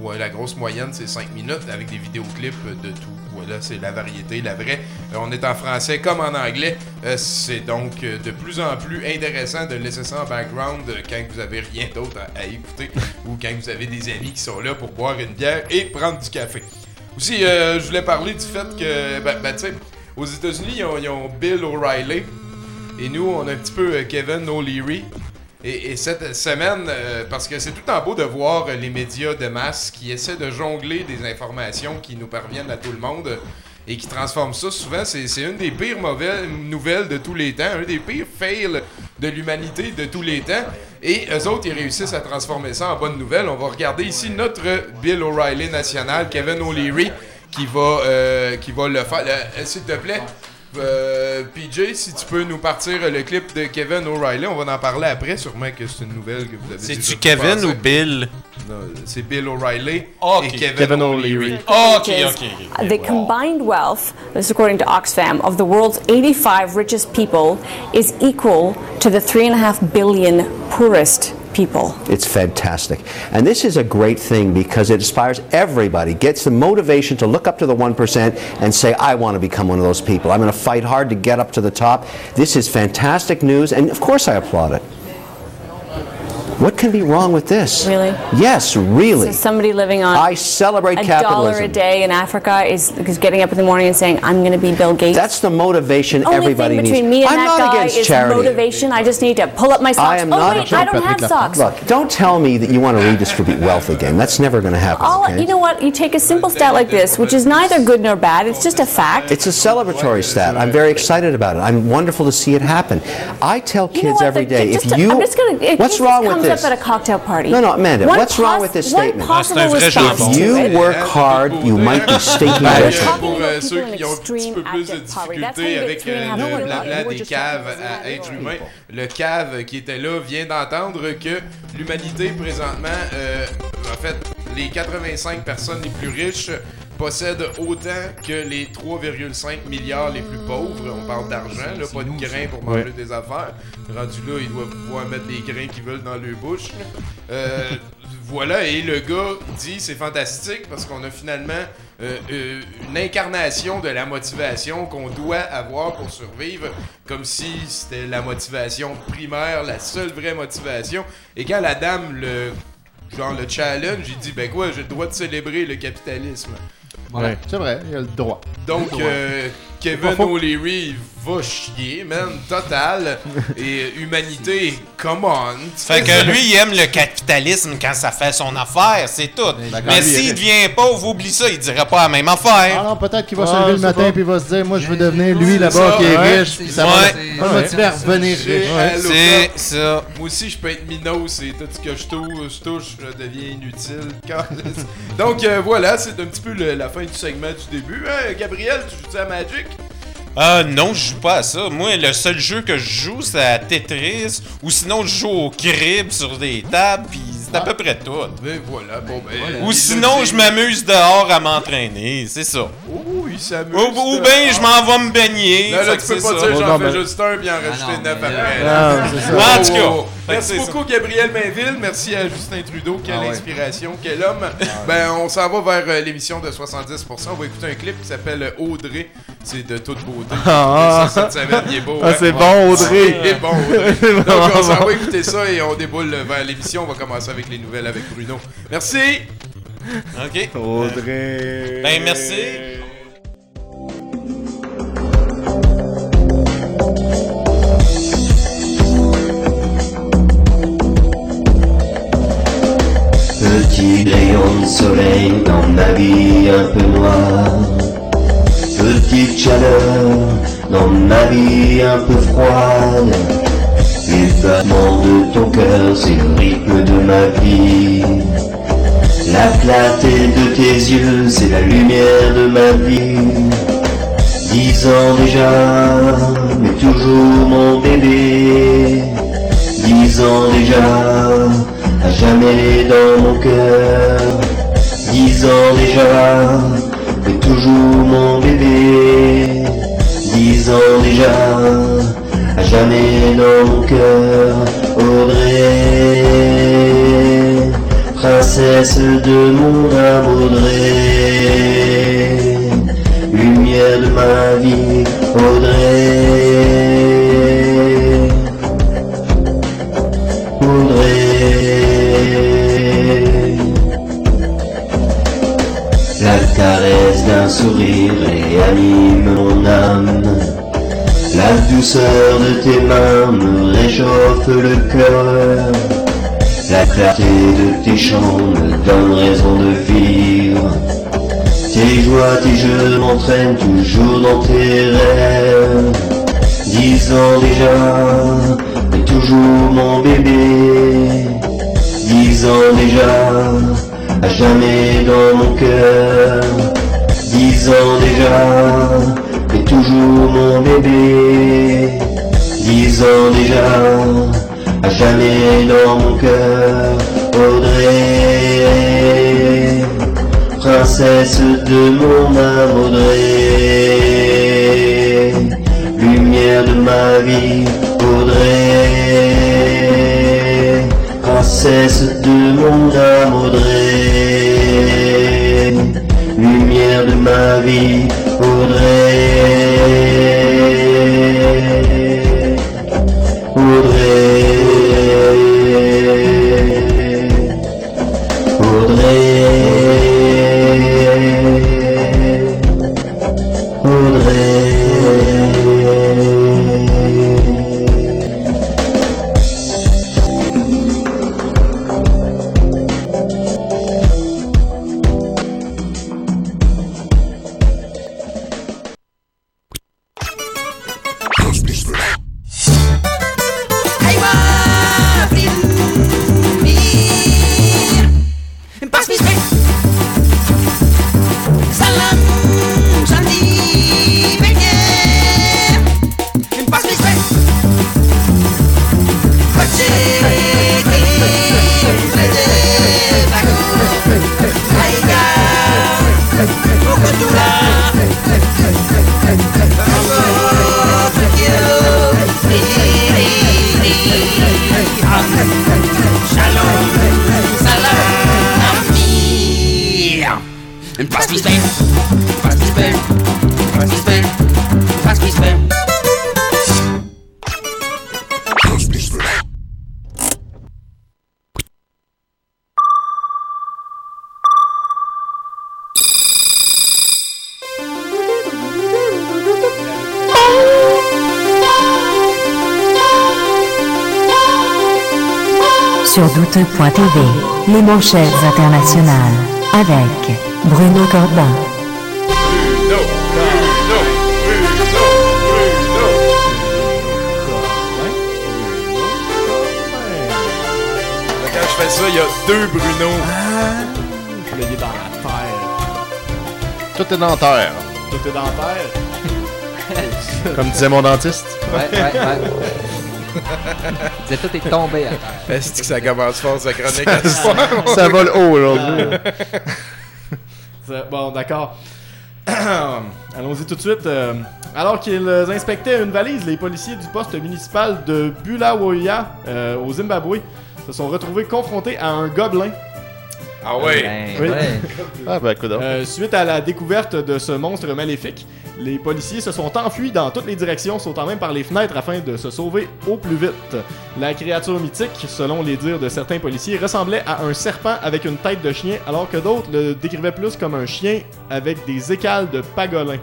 Ouais, la grosse moyenne, c'est 5 minutes avec des vidéoclips de tout. Voilà, c'est la variété, la vraie. Euh, on est en français comme en anglais. Euh, c'est donc euh, de plus en plus intéressant de laisser ça en background quand vous avez rien d'autre à, écouter ou quand vous avez des amis qui sont là pour boire une bière et prendre du café. Aussi, euh, je voulais parler du fait que, ben, ben, tu sais, aux États-Unis, ils ont, ils ont Bill O'Reilly et nous, on a un petit peu Kevin O'Leary. Et, et cette semaine, euh, parce que c'est tout en beau de voir les médias de masse qui essaient de jongler des informations qui nous parviennent à tout le monde et qui transforment ça. Souvent, c'est c'est une des pires mauvaises nouvelles de tous les temps, un des pires fails de l'humanité de tous les temps. Et eux autres, ils réussissent à transformer ça en bonne nouvelle. On va regarder ici notre Bill O'Reilly national, Kevin O'Leary, qui va, euh, qui va le faire. Euh, S'il te plaît, euh, PJ, si tu peux nous partir le clip de Kevin O'Reilly, on va en parler après. Sûrement que c'est une nouvelle que vous avez C'est-tu Kevin ou Bill? Non, c'est Bill O'Reilly Ok. et Kevin, Kevin O'Leary. Ok, ok. The combined wealth, this is according to Oxfam, of the world's 85 richest people is equal to the 3.5 billion poorest people. It's fantastic. And this is a great thing because it inspires everybody, gets the motivation to look up to the 1% and say, I want to become one of those people. I'm going to fight hard to get up to the top. This is fantastic news, and of course I applaud it. What can be wrong with this? Really? Yes, really. So somebody living on I celebrate a dollar a day in Africa is, is getting up in the morning and saying, I'm going to be Bill Gates. That's the motivation Only everybody thing needs. between me and I'm that not guy against is charity. motivation. I just need to pull up my socks. I am oh not wait, I don't have socks. Look, don't tell me that you want to redistribute wealth again. That's never going to happen. All, okay? you know what? You take a simple stat like this, which is neither good nor bad. It's just a fact. It's a celebratory stat. I'm very excited about it. I'm wonderful to see it happen. I tell You know kids every The- day, if you, gonna, what's wrong with comes this? up at a cocktail party. No, no, Amanda, One what's wrong with this statement? If you work hard, you might be stinking rich. pour euh, ceux qui ont un petit peu plus de difficultés avec euh, le blabla We're des just caves à about être rich humain, people. le cave qui était là vient d'entendre que l'humanité présentement, euh, en fait, les 85 personnes les plus riches possèdent autant que les 3,5 milliards les plus pauvres. On parle d'argent, là, pas de grains pour manger Ouais. des affaires. Rendu là, ils doivent pouvoir mettre des grains qu'ils veulent dans leur bouche. Euh, voilà, et le gars dit c'est fantastique parce qu'on a finalement euh, euh, une incarnation de la motivation qu'on doit avoir pour survivre, comme si c'était la motivation primaire, la seule vraie motivation. Et quand la dame le genre le challenge, il dit ben quoi, j'ai le droit de célébrer le capitalisme. Ouais, c'est vrai, il a le droit. Donc, Le droit. euh, Kevin. O'Leary va chier, man, total. Et humanité, come on. Fait que lui, il aime le capitalisme quand ça fait son affaire, c'est tout. quand Mais s'il devient pauvre, oublie ça, il dirait pas la même affaire. Ah non, peut-être qu'il va se Ah, lever le matin puis il va se dire Moi, je veux devenir lui C'est là-bas qui est ouais. riche. Puis ça va Ouais. va motiver à revenir J'ai riche. C'est ça. Moi aussi, je peux être minos et tout ce que je touche, je, touche, je deviens inutile. Donc euh, voilà, c'est un petit peu le- la fin du segment du début. Hein, Gabriel, tu joues à Magic? Ah non, je joue pas à ça. Moi, le seul jeu que je joue, c'est à Tetris. Ou sinon, je joue au crib sur des tables, puis c'est à peu près tout. Ben voilà, bon ben... Ou sinon, je m'amuse dehors à m'entraîner. C'est ça. Oh, il s'amuse. Ou, ou bien je m'en vais me baigner. Là, tu peux c'est pas ça. dire j'en fais mais- juste un puis en Ah rajouter neuf après. Ah, c'est. En tout cas, Oh. Merci c'est ça. beaucoup, Gabriel Mainville. Merci à Justin Trudeau. Quelle Ah ouais. inspiration, quel homme. Ben, on s'en va vers euh, l'émission de 70%. On va écouter un clip qui s'appelle Audrey. C'est de toute beauté. Ah. Ça, cette semaine, il est beau. Ah, hein? c'est bon, Audrey. Il est bon, Audrey. C'est Donc, on s'en va écouter ça et on déboule vers l'émission. On va commencer avec les nouvelles avec Bruno. Merci. OK. Audrey. Ben, merci. Rayon de soleil dans ma vie un peu noire. Petite chaleur dans ma vie un peu froide. Les de ton cœur, c'est le rythme de ma vie. La clarté de tes yeux, c'est la lumière de ma vie. Dix ans déjà, mais toujours mon bébé. Dix ans déjà, à jamais dans mon cœur. Dix ans déjà, mais toujours mon bébé. Dix ans déjà, à jamais dans mon cœur. Audrey, princesse de mon âme, Audrey. Lumière de ma vie, Audrey. Audrey. La caresse d'un sourire réanime mon âme. La douceur de tes mains me réchauffe le cœur. La clarté de tes chants me donne raison de vivre. Tes joies, tes jeux m'entraînent toujours dans tes rêves. Dix ans déjà, mais toujours mon bébé. Dix ans déjà, à jamais dans mon cœur. Dix ans déjà, mais toujours mon bébé. Dix ans déjà, à jamais dans mon cœur. Audrey, princesse de mon âme, Audrey. Lumière de ma vie, Audrey. Princesse de mon âme, Audrey. Lumière de ma vie, Audrey. Les manchettes internationales avec Bruno Corbin. Bruno, Bruno, Bruno, Bruno. Quand je fais ça, il y a deux Bruno. Il est dans la terre. Tout est dans terre. Tout est dans la terre. Comme disait mon dentiste. Ouais, ouais, ouais. Il disait tout est tombé à terre. Est-ce que ça commence fort sa chronique? À ce soir? Ça vole haut aujourd'hui. Bon, d'accord. Allons-y tout de suite. euh, alors qu'ils inspectaient une valise, les policiers du poste municipal de Bulawayo euh, au Zimbabwe se sont retrouvés confrontés à un gobelin. Ah ouais? Oui. Ah ben. Euh, suite à la découverte de ce monstre maléfique, les policiers se sont enfuis dans toutes les directions, sautant même par les fenêtres afin de se sauver au plus vite. La créature mythique, selon les dires de certains policiers, ressemblait à un serpent avec une tête de chien, alors que d'autres le décrivaient plus comme un chien avec des écales de pagolin.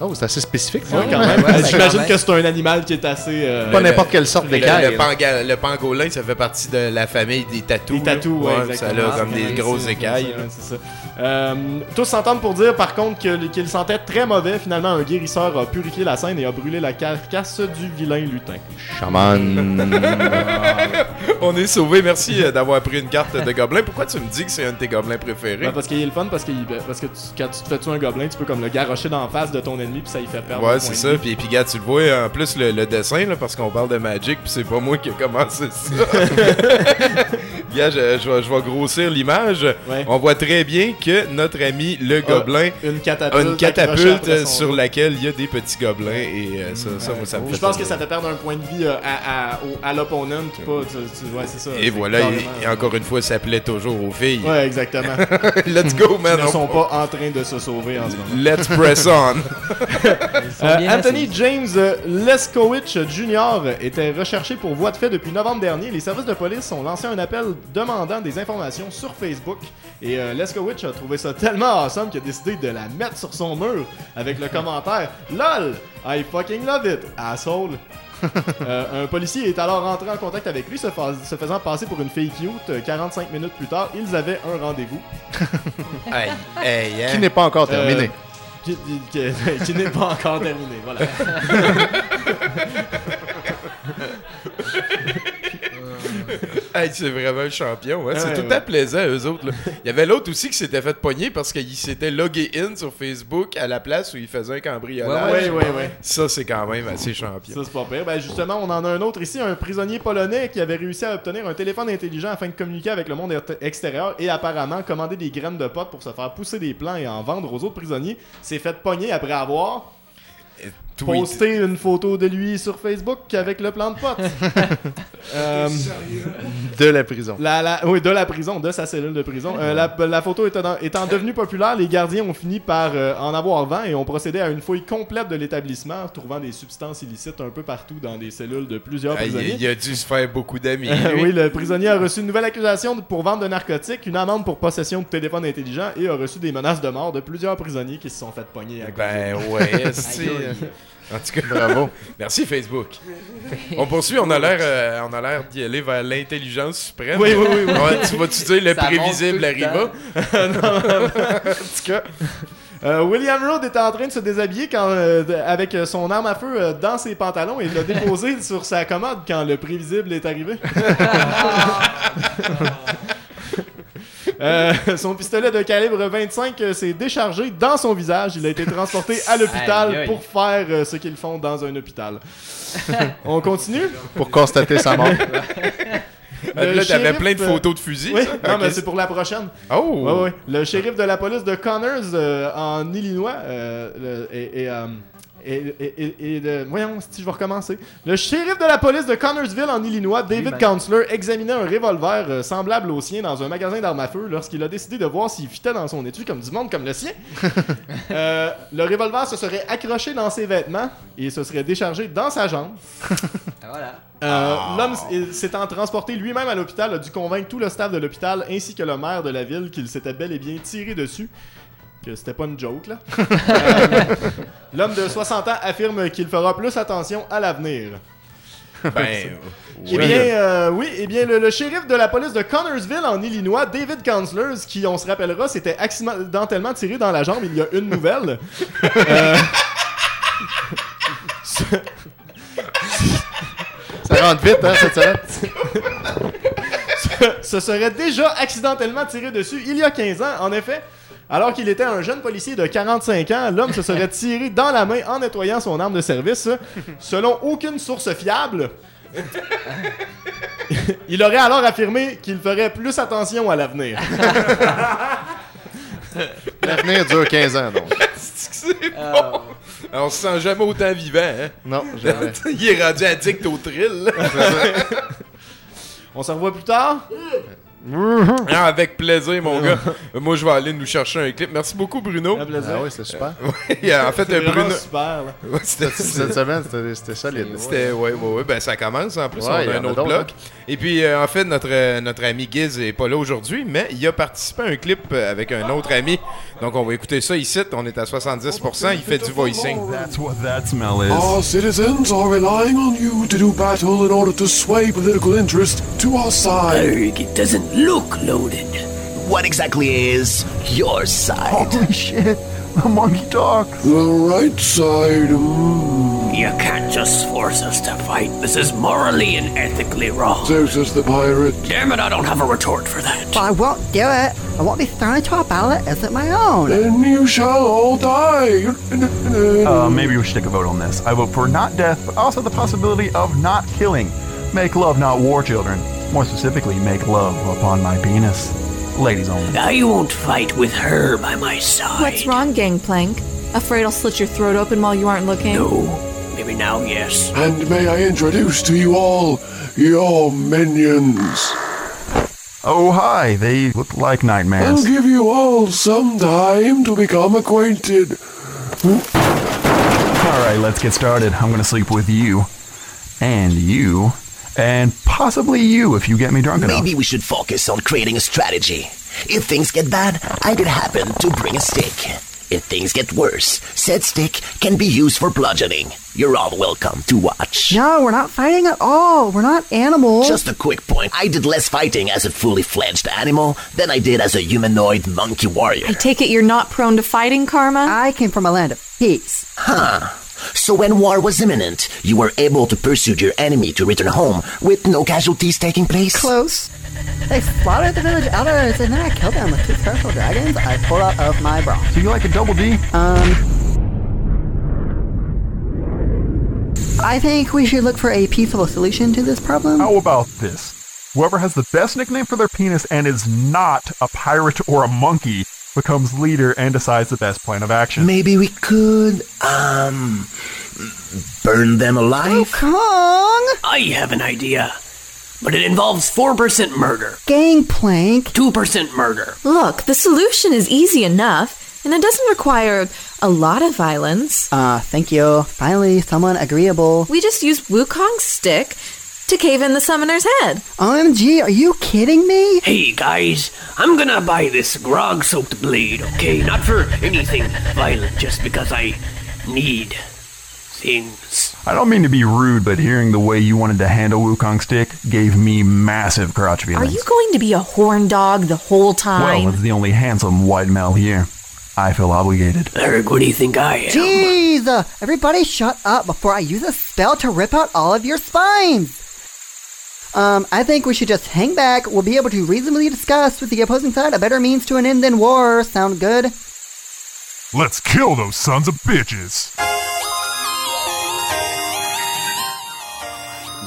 Oh, c'est assez spécifique. Ouais, quand même. Euh, J'imagine que c'est un animal qui est assez. euh, Pas n'importe quelle sorte Le, d'écaille. le, panga- le pangolin, ça fait partie de la famille des tatous. Des tatous, là. ouais, Ça a comme des Ouais, grosses écailles. c'est ça. Euh, tous s'entendent pour dire par contre que- qu'il sentait très mauvais. Finalement, un guérisseur a purifié la scène et a brûlé la carcasse du vilain lutin. Chaman. On est sauvés. Merci euh, d'avoir pris une carte de gobelin. Pourquoi tu me dis que c'est un de tes gobelins préférés? Ben, parce qu'il est le fun, parce que, parce que tu- quand tu te fais tuer un gobelin, tu peux comme le garrocher dans la face de ton ennemi, puis ça lui fait perdre. Ouais, c'est ça. Puis, puis gars, tu le vois, en plus, le, le dessin, là, parce qu'on parle de Magic, puis c'est pas moi qui ai commencé ça. gars, je, je vais, je vais grossir l'image. On voit très bien que notre ami le gobelin une a catapulte une accrochée catapulte sur laquelle il y a des petits gobelins. Et euh, ça, ça, moi, ça me fait Je pense que ça fait perdre un point de vie euh, à, à, au- à l'opponent, ouais, c'est ça. Et voilà, carrément- et, et encore une fois, ça plaît toujours aux filles. Ouais, exactement. Let's go, man. Ils ne On- sont pas en train de se sauver en ce moment. Let's press on. Euh, Anthony James Leskowicz Jr. était recherché pour voie de fait depuis novembre dernier. Les services de police ont lancé un appel demandant des informations sur Facebook. Et euh, a trouvé ça tellement awesome qu'il a décidé de la mettre sur son mur avec le commentaire LOL, I fucking love it, asshole. Euh, un policier est alors rentré en contact avec lui, se, faisant passer pour une fille cute. Euh, 45 minutes plus tard, ils avaient un rendez-vous. Aïe, aïe, hein. Qui n'est pas encore terminé. Euh, qui, qui- qui n'est pas encore terminé, voilà. Hey, c'est vraiment un champion. hein. C'est Ouais, tout ouais. temps plaisant, eux autres. là. Il y avait l'autre aussi qui s'était fait pogner parce qu'il s'était logué in sur Facebook à la place où il faisait un cambriolage. Ouais. Ça, c'est quand même assez champion. Ça, c'est pas pire. Ben, justement, on en a un autre ici, un prisonnier polonais qui avait réussi à obtenir un téléphone intelligent afin de communiquer avec le monde extérieur et apparemment commander des graines de potes pour se faire pousser des plants et en vendre aux autres prisonniers. S'est fait pogner après avoir tweet. posté une photo de lui sur Facebook avec le plan de potes. Euh, De la prison. La, la- oui, de la prison, de sa cellule de prison. Euh, la, la photo étant, étant devenue populaire, les gardiens ont fini par euh, en avoir vent et ont procédé à une fouille complète de l'établissement, trouvant des substances illicites un peu partout dans des cellules de plusieurs il, prisonniers. il a dû se faire beaucoup d'amis. Oui, le prisonnier a reçu une nouvelle accusation pour vente de narcotiques, une amende pour possession de téléphone intelligent et a reçu des menaces de mort de plusieurs prisonniers qui se sont fait pogner à Ben ouais. En tout cas, Bravo. Merci Facebook. On poursuit, on a l'air euh, on a l'air d'y aller vers l'intelligence suprême. Oui, oui, oui, oui. Ouais, tu vas-tu dire le Ça prévisible arriva? Non, en tout cas. Euh, William Road était en train de se déshabiller quand, euh, avec son arme à feu euh, dans ses pantalons et l'a déposé sur sa commode quand le prévisible est arrivé. Euh, son pistolet de calibre 25 euh, s'est déchargé dans son visage. Il a été transporté à l'hôpital pour faire euh, ce qu'ils font dans un hôpital. On continue? Pour constater sa mort. Le là, t'avais plein de photos de fusils, Oui, ça? non, mais c'est pour la prochaine. Oh! Ouais, ouais. Le shérif de la police de Connors euh, en Illinois euh, le- et. et, euh, et, et- et- et de- voyons, si je vais recommencer. Le shérif de la police de Connorsville en Illinois, David ben. Counselor, examinait un revolver euh, semblable au sien dans un magasin d'armes à feu lorsqu'il a décidé de voir s'il fitait dans son étui comme du monde comme le sien. Euh, le revolver se serait accroché dans ses vêtements et se serait déchargé dans sa jambe. Voilà. Euh, L'homme s- s'étant transporté lui-même à l'hôpital a dû convaincre tout le staff de l'hôpital ainsi que le maire de la ville qu'il s'était bel et bien tiré dessus. Que c'était pas une joke là. L'homme de 60 ans affirme qu'il fera plus attention à l'avenir. Ben, Eh oui. bien, euh, oui, eh bien, le, le shérif de la police de Connorsville en Illinois, David Counselors, qui, on se rappellera, s'était accidentellement tiré dans la jambe il y a une nouvelle. Euh, Ça rentre vite, hein, cette semaine. se serait déjà accidentellement tiré dessus il y a 15 ans. En effet, alors qu'il était un jeune policier de 45 ans, l'homme se serait tiré dans la main en nettoyant son arme de service. Selon aucune source fiable, il aurait alors affirmé qu'il ferait plus attention à l'avenir. L'avenir dure 15 ans, donc. C'est bon? On se sent jamais autant vivant, hein? Non, jamais. Il est rendu addict au thrill. On se revoit plus tard? Ah, avec plaisir, mon gars. Moi, je vais aller nous chercher un clip. Merci beaucoup, Bruno. Ah oui, c'était super. En fait, C'est euh, vraiment Bruno. super, là. Ouais, c'était- Cette semaine, c'était- c'était solide. C'était, ouais, ouais, ouais. Ben, ça commence en plus. Ouais, on il y a un a autre bloc. Et puis, euh, en fait, notre, euh, notre ami Giz est pas là aujourd'hui, mais il a participé à un clip euh, avec un autre ami. Donc, on va écouter ça ici. On est à 70%. Il fait du voicing. That's what that smell is. Our citizens are relying on you to do battle in order to sway political interest to our side. It doesn't look loaded. What exactly is your side? Holy shit, a monkey talk. The right side. mm. You can't just force us to fight. This is morally and ethically wrong. Zeus the pirate. Damn it, I don't have a retort for that. But I won't do it. I won't be thrown into a battle that isn't my own. Then you shall all die. Uh, maybe we should take a vote on this. I vote for not death, but also the possibility of not killing. Make love, not war, children. More specifically, make love upon my penis. Ladies only. Now you won't fight with her by my side. What's wrong, Gangplank? Afraid I'll slit your throat open while you aren't looking? No. Maybe now, yes. And may I introduce to you all your minions. Oh, hi. They look like nightmares. I'll give you all some time to become acquainted. All right, let's get started. I'm gonna sleep with you, and you, and possibly you if you get me drunk enough. Maybe we should focus on creating a strategy. If things get bad, I could happen to bring a stick. If things get worse, said stick can be used for bludgeoning. You're all welcome to watch. No, we're not fighting at all. We're not animals. Just a quick point. I did less fighting as a fully fledged animal than I did as a humanoid monkey warrior. I take it you're not prone to fighting, Karma? I came from a land of peace. Huh. So when war was imminent, you were able to pursue your enemy to return home with no casualties taking place? Close. They slaughtered the village elders, and then I killed them with two special dragons I pulled out of my bra. So you like a double D? Um. I think we should look for a peaceful solution to this problem. How about this? Whoever has the best nickname for their penis and is not a pirate or a monkey becomes leader and decides the best plan of action. Maybe we could, um, burn them alive? Kong! I have an idea. But it involves 4% murder, Gangplank. 2% murder. Look, the solution is easy enough, and it doesn't require a lot of violence. Ah, thank you. Finally, someone agreeable. We just use Wukong's stick to cave in the summoner's head. OMG, are you kidding me? Hey guys, I'm gonna buy this grog soaked blade, okay? Not for anything violent, just because I need things. I don't mean to be rude, but hearing the way you wanted to handle Wukong Stick gave me massive crotch feelings. Are you going to be a horn dog the whole time? well, it's the only handsome white male here, I feel obligated. Eric, what do you think I am? Jeez! uh, Everybody shut up before I use a spell to rip out all of your spines! Um, I think we should just hang back. We'll be able to reasonably discuss with the opposing side a better means to an end than war. Sound good? Let's kill those sons of bitches!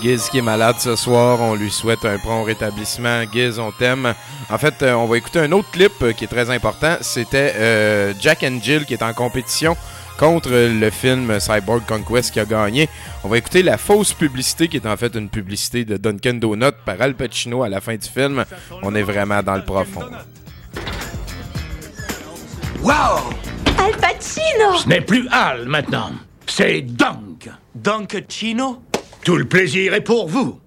Giz qui est malade ce soir, on lui souhaite un prompt rétablissement. Giz, on t'aime. En fait, euh, on va écouter un autre clip euh, qui est très important. C'était euh, Jack and Jill qui est en compétition contre le film Cyborg Conquest qui a gagné. On va écouter la fausse publicité qui est en fait une publicité de Dunkin' Donut par Al Pacino à la fin du film. On est vraiment dans le profond. Wow! Al Pacino Ce n'est plus Al maintenant, c'est Dunk. Dunkachino Tout le plaisir est pour vous.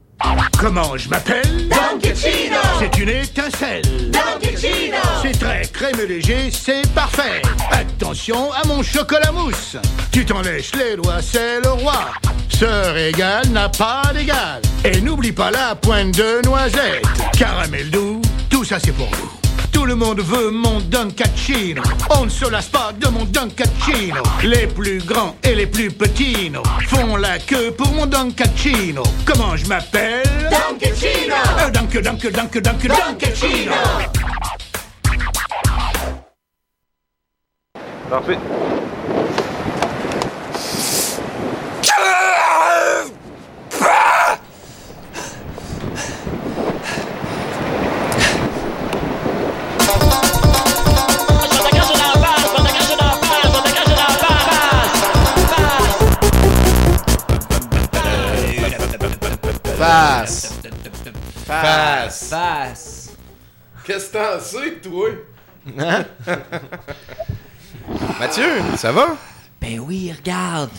Comment je m'appelle Dunkachino C'est une étincelle. Dunkachino C'est très crémeux léger, c'est parfait. Attention à mon chocolat mousse. Tu t'en lèches les doigts, c'est le roi. Sœur égale n'a pas d'égal. Et n'oublie pas la pointe de noisette. Caramel doux, tout ça c'est pour vous. Tout le monde veut mon Dunkachino. On ne se lasse pas de mon Dunkachino. Les plus grands et les plus petits font la queue pour mon Dunkachino. Comment je m'appelle Dunkachino Euh, Dunk, Dunk, Dunk, Dunk, Dunkachino. Parfait. Face. Face. Face. Qu'est-ce que t'en sais, toi? Hein? Mathieu, ça va? Ben oui, regarde.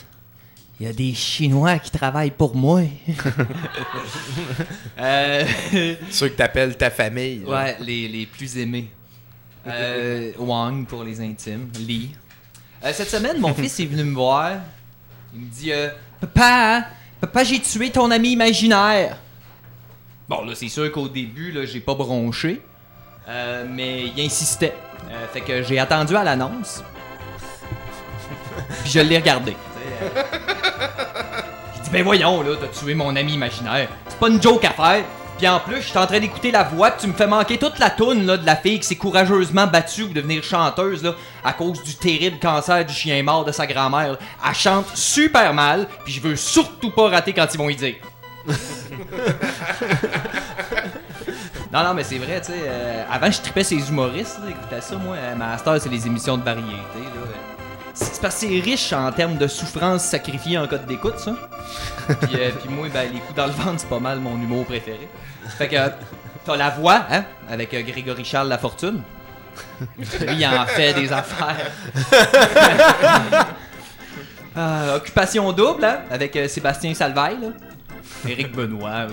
Il y a des Chinois qui travaillent pour moi. euh, Ceux que t'appelles ta famille. là. ouais, les, les plus aimés. Euh, Wang pour les intimes. Lee. Euh, cette semaine, mon fils est venu me voir. Il me dit euh, Papa, papa, j'ai tué ton ami imaginaire. Bon, là, c'est sûr qu'au début, là, j'ai pas bronché. Euh, mais il insistait. Euh, fait que j'ai attendu à l'annonce. Puis je l'ai regardé. Il dit Ben voyons, là, t'as tué mon ami imaginaire. C'est pas une joke à faire. Puis en plus, je suis en train d'écouter la voix, puis tu me fais manquer toute la toune là, de la fille qui s'est courageusement battue pour devenir chanteuse là, à cause du terrible cancer du chien mort de sa grand-mère. Elle chante super mal, puis je veux surtout pas rater quand ils vont y dire. non, non, mais c'est vrai, tu sais. euh, avant, je tripais ces humoristes, là, écoutais ça, moi. Euh, ma star, c'est les émissions de variété, là. C'est parce que c'est riche en termes de souffrance sacrifiée en code d'écoute, ça. Puis, euh, puis moi, ben, les coups dans le ventre, c'est pas mal mon humour préféré. Fait que euh, t'as la voix, hein, avec euh, Grégory Charles Lafortune. Lui, il en fait des affaires. Euh, occupation double, hein, avec euh, Sébastien Salvaille, là. Éric Benoît.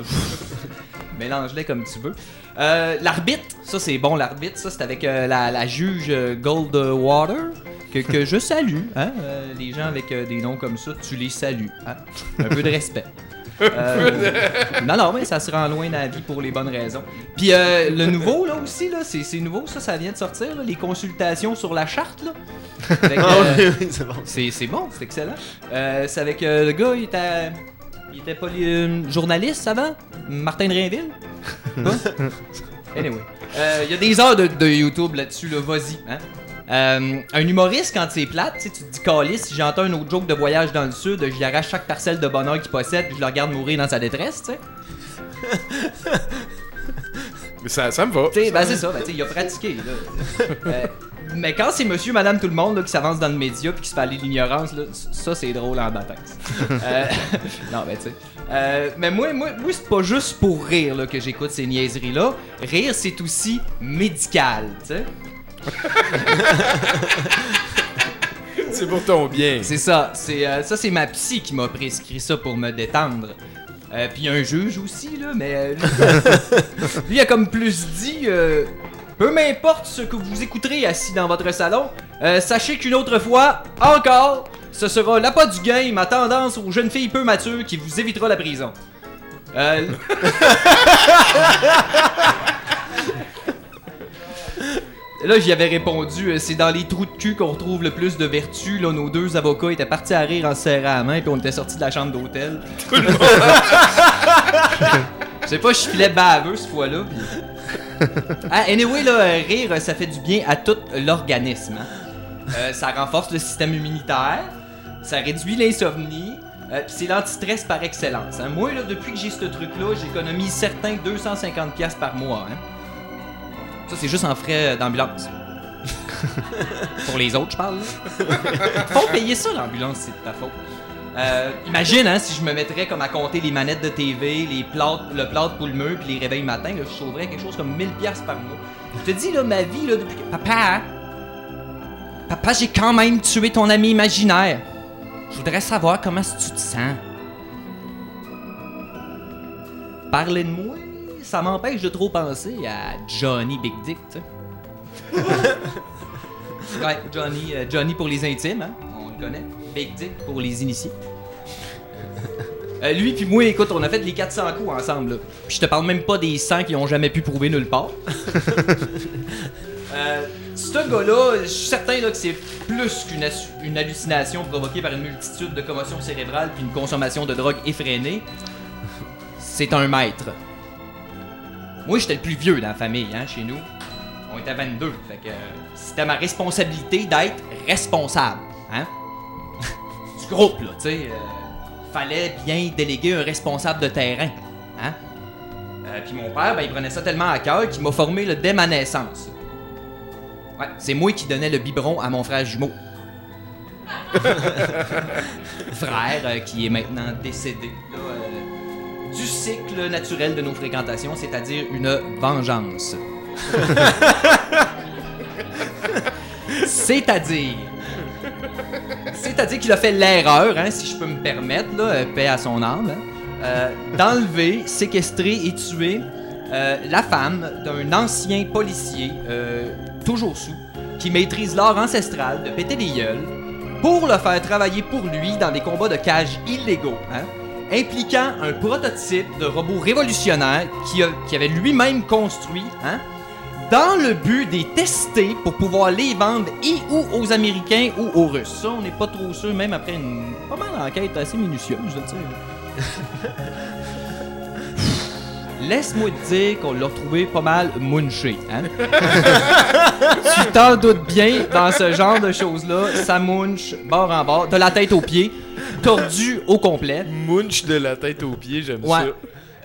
Mélange-les comme tu veux. Euh, l'arbitre, ça c'est bon l'arbitre, ça c'est avec la, la juge Goldwater que, que je salue. Hein? Euh, les gens avec euh, des noms comme ça, tu les salues. Hein? Un peu de respect. Euh, non, non, mais ça se rend loin dans la vie pour les bonnes raisons. Puis euh, le nouveau, là aussi, là, c'est, nouveau, ça, ça vient de sortir, là, les consultations sur la charte, là. Ah euh, c'est bon. C'est, bon, c'est excellent. C'est avec euh, le gars, il était, il était pas euh, journaliste avant, Martin de Rainville. Quoi? Anyway. Il y a des heures de, de YouTube là-dessus, là, vas-y. Hein? Euh, un humoriste, quand c'est plate, tu te dis calice, si j'entends un autre joke de voyage dans le sud, j'y arrache chaque parcelle de bonheur qu'il possède, puis je le regarde mourir dans sa détresse, tu sais. Mais ça, ça me va. Tu sais, ben c'est ça, ben, tu sais, il a pratiqué, là. Euh, mais quand c'est monsieur, madame, tout le monde là, qui s'avance dans le média puis qui se fait aller de l'ignorance, là, ça c'est drôle en baptême. Euh, non, ben tu sais. Euh, mais moi, moi, moi c'est pas juste pour rire là, que j'écoute ces niaiseries-là. Rire, c'est aussi médical, tu sais. C'est pour ton bien. C'est ça. C'est euh, ça, c'est ma psy qui m'a prescrit ça pour me détendre. Euh, Puis un juge aussi là, mais euh, lui, lui a comme plus dit. euh, peu m'importe ce que vous écouterez assis dans votre salon, euh, sachez qu'une autre fois, encore, ce sera l'appât du game à tendance aux jeunes filles peu matures qui vous évitera la prison. Euh, Là, j'y avais répondu, euh, c'est dans les trous de cul qu'on retrouve le plus de vertu. Là, nos deux avocats étaient partis à rire en se serrant la main, puis on était sortis de la chambre d'hôtel. Je sais pas, je filais baveux cette fois-là. puis- Ah, anyway, là, euh, rire, euh, ça fait du bien à tout l'organisme. hein. Euh, ça renforce le système immunitaire, ça réduit l'insomnie, euh, puis c'est l'antistress par excellence. hein. Moi, là, depuis que j'ai ce truc-là, j'économise certains 250$ piastres par mois. hein. Ça, c'est juste en frais d'ambulance. Pour les autres, je parle. Faut payer ça, l'ambulance, c'est de ta faute. Euh, imagine, hein, si je me mettrais comme à compter les manettes de TV, les plâtres, le plâtre pour le mur, puis les réveils matin, là, je sauverais quelque chose comme 1000 pièces par mois. Je te dis, là, ma vie, là, depuis que... Papa? Papa, j'ai quand même tué ton ami imaginaire. Je voudrais savoir comment tu te sens. Parler de moi, ça m'empêche de trop penser à Johnny Big Dick, tu sais. ouais, Johnny, euh, Johnny pour les intimes, hein? On le connaît. Big Dick pour les initiés. Euh, lui puis moi, écoute, on a fait les 400 coups ensemble. Puis je te parle même pas des 100 qui ont jamais pu prouver nulle part. Euh, ce gars-là, je suis certain là, que c'est plus qu'une une hallucination provoquée par une multitude de commotions cérébrales puis une consommation de drogue effrénée. C'est un maître. Moi, j'étais le plus vieux dans la famille, hein, chez nous. On était 22, fait que euh, c'était ma responsabilité d'être responsable, hein. du groupe, là, tu sais. euh, fallait bien déléguer un responsable de terrain, hein. Euh, Puis mon père, ben, il prenait ça tellement à cœur qu'il m'a formé dès ma naissance. Ouais, c'est moi qui donnais le biberon à mon frère jumeau. frère euh, qui est maintenant décédé. là, du cycle naturel de nos fréquentations, c'est-à-dire une vengeance. c'est-à-dire. C'est-à-dire qu'il a fait l'erreur, hein, si je peux me permettre, là, euh, paix à son âme, hein, euh, d'enlever, séquestrer et tuer euh, la femme d'un ancien policier, toujours sous, qui maîtrise l'art ancestral de péter des gueules, pour le faire travailler pour lui dans des combats de cage illégaux, hein, impliquant un prototype de robot révolutionnaire qui, qui avait lui-même construit, hein, dans le but de les tester pour pouvoir les vendre et ou aux Américains ou aux Russes. Ça, on n'est pas trop sûr, même après une pas mal d'enquête assez minutieuse, je veux dire. Laisse-moi te dire qu'on l'a retrouvé pas mal munché, hein? tu t'en doutes bien, dans ce genre de choses-là, ça munch bord en bord, de la tête aux pieds, tordu au complet. Munch de la tête aux pieds, j'aime Ouais.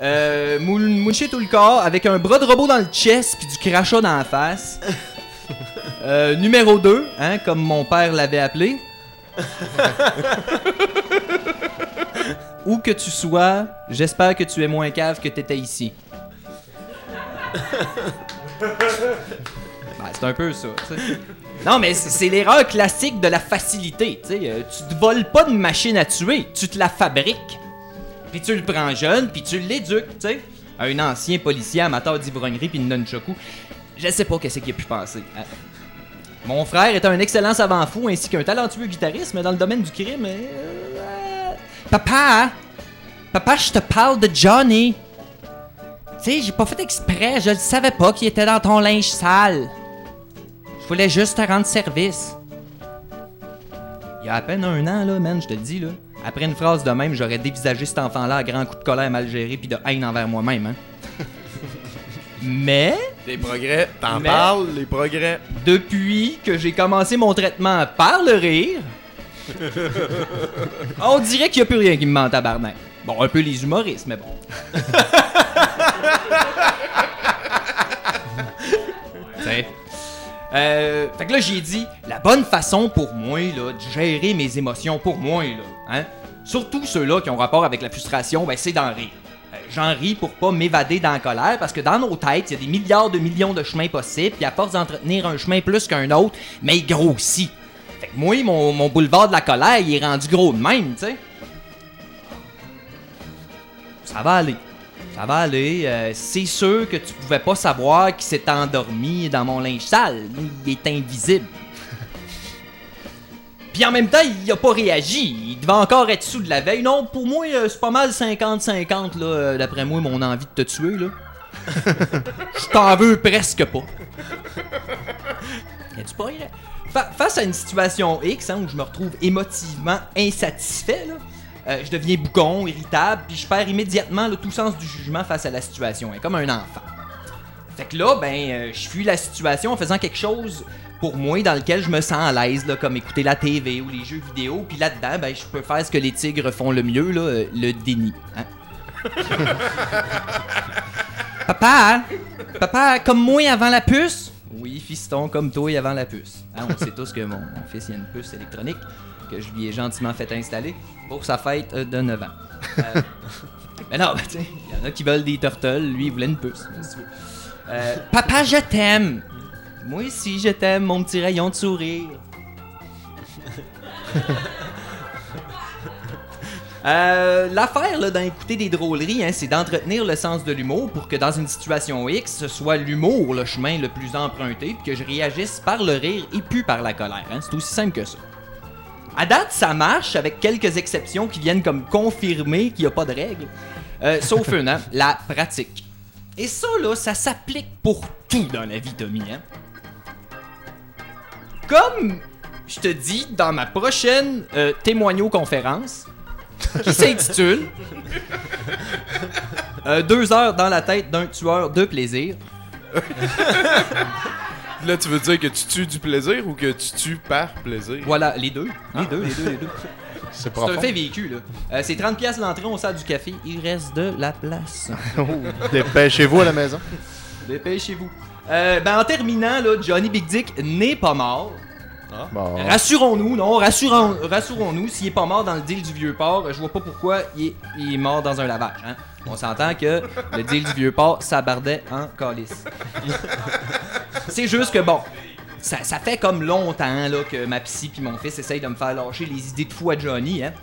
Euh, tout le corps, avec un bras de robot dans le chest puis du crachat dans la face. Euh, numéro 2, hein, comme mon père l'avait appelé. Où que tu sois, j'espère que tu es moins cave que t'étais ici. Ben, c'est un peu ça. Non, mais c'est l'erreur classique de la facilité, tu sais. Euh, Tu te voles pas une machine à tuer, tu te la fabriques. Puis tu le prends jeune, puis tu l'éduques, tu sais. Un ancien policier amateur d'ivrognerie puis de nunchaku. Je sais pas qu'est-ce qu'il a pu penser. hein. Mon frère est un excellent savant fou ainsi qu'un talentueux guitariste, mais dans le domaine du crime... euh, euh, Papa! Papa, je te parle de Johnny! Tu sais, j'ai pas fait exprès, je le savais pas qu'il était dans ton linge sale. Je voulais juste te rendre service. Il y a à peine un an, là, man, je te le dis, là. Après une phrase de même, j'aurais dévisagé cet enfant-là à grands coups de colère mal géré puis de haine envers moi-même, hein. Mais. Les progrès, t'en parles, les progrès. Depuis que j'ai commencé mon traitement par le rire, on dirait qu'il n'y a plus rien qui me ment tabarnak. Bon, un peu les humoristes, mais bon. T'sais. Euh, fait que là, j'ai dit, la bonne façon pour moi, là, de gérer mes émotions pour moi, là, hein, surtout ceux-là qui ont rapport avec la frustration, ben, c'est d'en rire. Euh, J'en ris pour pas m'évader dans la colère, parce que dans nos têtes, il y a des milliards de millions de chemins possibles, puis à force d'entretenir un chemin plus qu'un autre, mais il grossit. Fait que moi, mon, mon boulevard de la colère, il est rendu gros de même, tu sais. Ça va aller. Ça va aller. Euh, c'est sûr que tu pouvais pas savoir qu'il s'est endormi dans mon linge sale. Il est invisible. Puis en même temps, il a pas réagi. Il devait encore être sous de la veille. Non, pour moi, euh, c'est pas mal 50-50, là, euh, d'après moi, mon envie de te tuer, là. Je t'en veux presque pas. Y'a-tu pas rien? Fa- face à une situation X, hein, où je me retrouve émotivement insatisfait, là, euh, je deviens bougon, irritable, puis je perds immédiatement là, tout sens du jugement face à la situation, hein, comme un enfant. Fait que là, ben, euh, je fuis la situation en faisant quelque chose pour moi dans lequel je me sens à l'aise, là, comme écouter la TV ou les jeux vidéo, puis là-dedans, ben, je peux faire ce que les tigres font le mieux, là, euh, le déni. hein. Papa, papa, comme moi avant la puce? Oui, fiston, comme toi avant la puce. Hein, on sait tous que mon, fils il a une puce électronique que je lui ai gentiment fait installer pour sa fête euh, de 9 ans. Euh, mais non, il y en a qui veulent des turtles, lui il voulait une puce. Euh, papa, je t'aime! Moi aussi, je t'aime, mon petit rayon de sourire. Euh, L'affaire là, d'écouter des drôleries, hein, c'est d'entretenir le sens de l'humour pour que dans une situation X, ce soit l'humour le chemin le plus emprunté, puis que je réagisse par le rire et plus par la colère. hein. C'est aussi simple que ça. À date, ça marche avec quelques exceptions qui viennent comme confirmer qu'il n'y a pas de règles. Euh, sauf une, hein, la pratique. Et ça, là, ça s'applique pour tout dans la vie, Tommy. Hein? Comme je te dis dans ma prochaine euh, témoigno-conférence, qui s'intitule euh, Deux heures dans la tête d'un tueur de plaisir. Là, tu veux dire que tu tues du plaisir ou que tu tues par plaisir? Voilà, les deux. Les deux, les deux, les deux. C'est C'est un fait vécu, là. Euh, c'est 30$ piastres l'entrée, on sert du café. Il reste de la place. Oh, dépêchez-vous à la maison. Dépêchez-vous. Euh, ben, en terminant, là, Johnny Big Dick n'est pas mort. Bon. Rassurons-nous, non, rassurons- rassurons-nous, s'il est pas mort dans le deal du vieux port, je vois pas pourquoi il est, il est mort dans un lavage. Hein? On s'entend que le deal du vieux port, ça bardait en calice. C'est juste que bon, ça, ça fait comme longtemps là, que ma psy puis mon fils essayent de me faire lâcher les idées de fou à Johnny. Hein?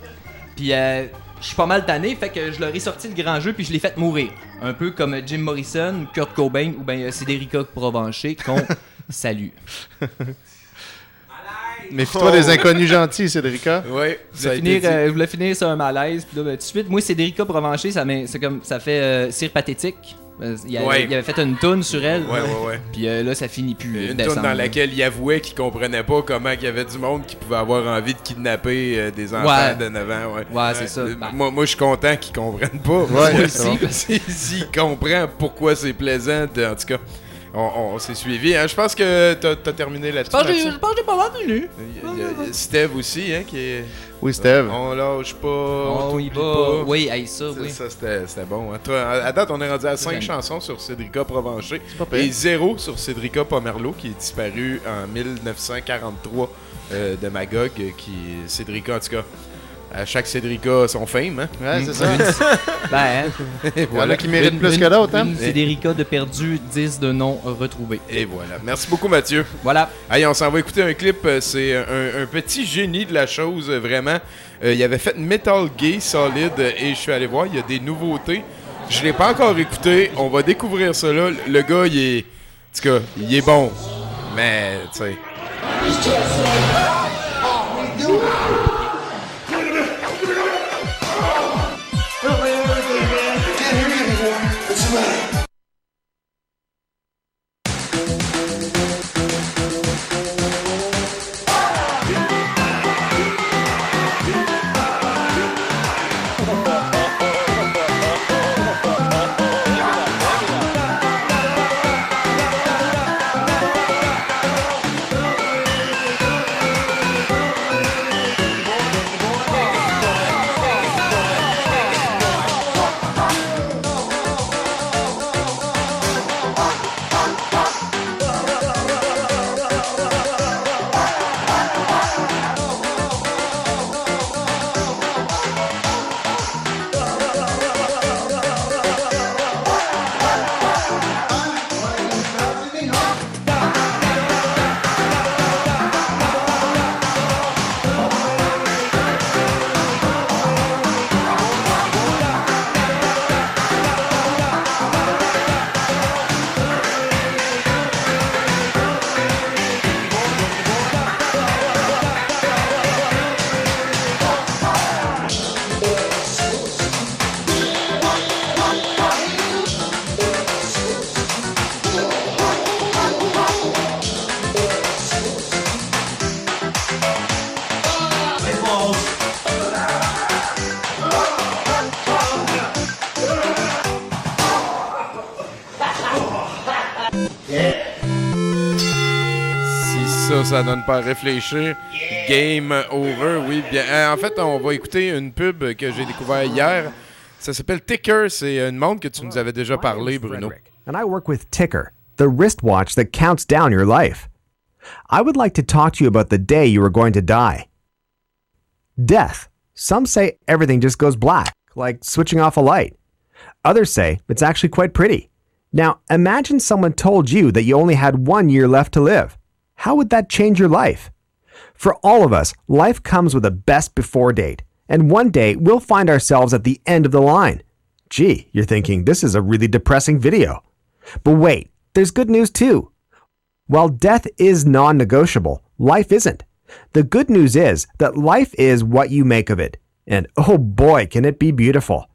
Puis euh, je suis pas mal tanné, fait que je leur ai sorti le grand jeu puis je l'ai fait mourir. Un peu comme Jim Morrison, Kurt Cobain ou ben euh, Cédrica Provencher qu'on salue. Méfie-toi des inconnus gentils, Cédrica. Oui, Je voulais, finir, euh, je voulais finir sur un malaise, puis là, ben, tout de suite, moi, Cédrica Provencher, ça, comme, ça fait euh, cire pathétique. Euh, Il avait, Ouais. il avait fait une toune sur elle. Ouais, ouais, ouais. Puis euh, là, ça finit plus. euh, Une décembre. toune dans laquelle il avouait qu'il comprenait pas comment il y avait du monde qui pouvait avoir envie de kidnapper euh, des enfants Ouais. de 9 ans. Ouais, Ouais, c'est ça. Euh, Ben. Moi, moi je suis content qu'ils comprennent pas. Ouais, que S'ils comprennent pourquoi c'est plaisant, de- en tout cas, on, on s'est suivi. hein. Je pense que t'as as terminé là-dessus. Je pense que j'ai- Mathieu. je pense que j'ai pas mal fini. Il y a- il y a Steve aussi, hein, qui est. Oui, Steve. On lâche pas. On On y t'oublie va. pas. Oui, ça, oui. Ça, c'était c'était bon. hein. À à date, on est rendu à 5 J'aime. chansons sur Cédrica Provencher et 0 sur Cédrica Pomerleau, qui est disparu en 1943 euh, de Magog. Qui, Cédrica, en tout cas, à chaque Cédrica, son fame. Hein? Ouais, c'est ça. Ben, hein. Et Il y en voilà. a qui méritent Une- plus une- que d'autres, hein? Une Cédrica de perdu, 10 de non retrouvés. Et voilà. Merci beaucoup, Mathieu. Voilà. Allez, on s'en va écouter un clip. euh, C'est un, un petit génie de la chose, euh, vraiment. Euh, il avait fait Metal Gay Solid et je suis allé voir, il y a des nouveautés. Je l'ai pas encore écouté. On va découvrir ça là. Le gars, il est. En tout cas, il est bon. Mais, tu sais. Ça, donne pas à réfléchir. Game over, oui. Bien, euh, en fait, on va écouter une pub que j'ai découvert hier. Ça s'appelle Ticker. C'est une montre que tu nous avais déjà parlé, Bruno. and I work with Ticker, the wristwatch that counts down your life. I would like to talk to you about the day you are going to die. Death. Some say everything just goes black, like switching off a light. Others say it's actually quite pretty. Now, imagine someone told you that you only had one year left to live. How would that change your life? For all of us, life comes with a best before date, and one day we'll find ourselves at the end of the line. Gee, you're thinking this is a really depressing video. But wait, there's good news too. While death is non negotiable, life isn't. The good news is that life is what you make of it. And oh boy, can it be beautiful.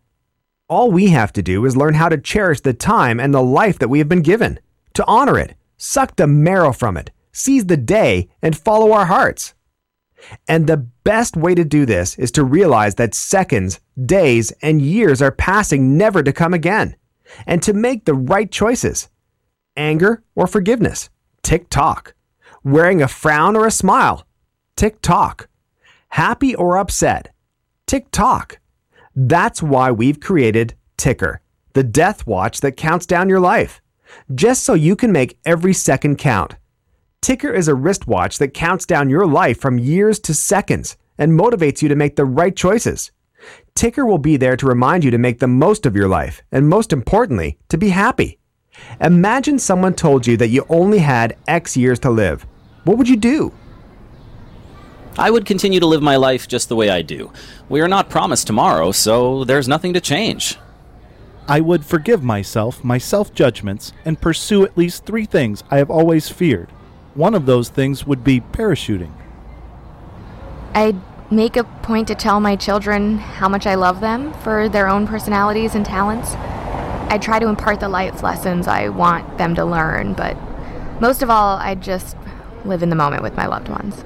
All we have to do is learn how to cherish the time and the life that we have been given, to honor it, suck the marrow from it, seize the day, and follow our hearts. And the best way to do this is to realize that seconds, days, and years are passing never to come again, and to make the right choices. Anger or forgiveness? Tick tock. Wearing a frown or a smile? Tick tock. Happy or upset? Tick tock. That's why we've created Ticker, the death watch that counts down your life, just so you can make every second count. Ticker is a wristwatch that counts down your life from years to seconds and motivates you to make the right choices. Ticker will be there to remind you to make the most of your life and, most importantly, to be happy. Imagine someone told you that you only had X years to live. What would you do? I would continue to live my life just the way I do. We are not promised tomorrow, so there's nothing to change. I would forgive myself my self judgments and pursue at least three things I have always feared. One of those things would be parachuting. I'd make a point to tell my children how much I love them for their own personalities and talents. I'd try to impart the life lessons I want them to learn, but most of all, I'd just live in the moment with my loved ones.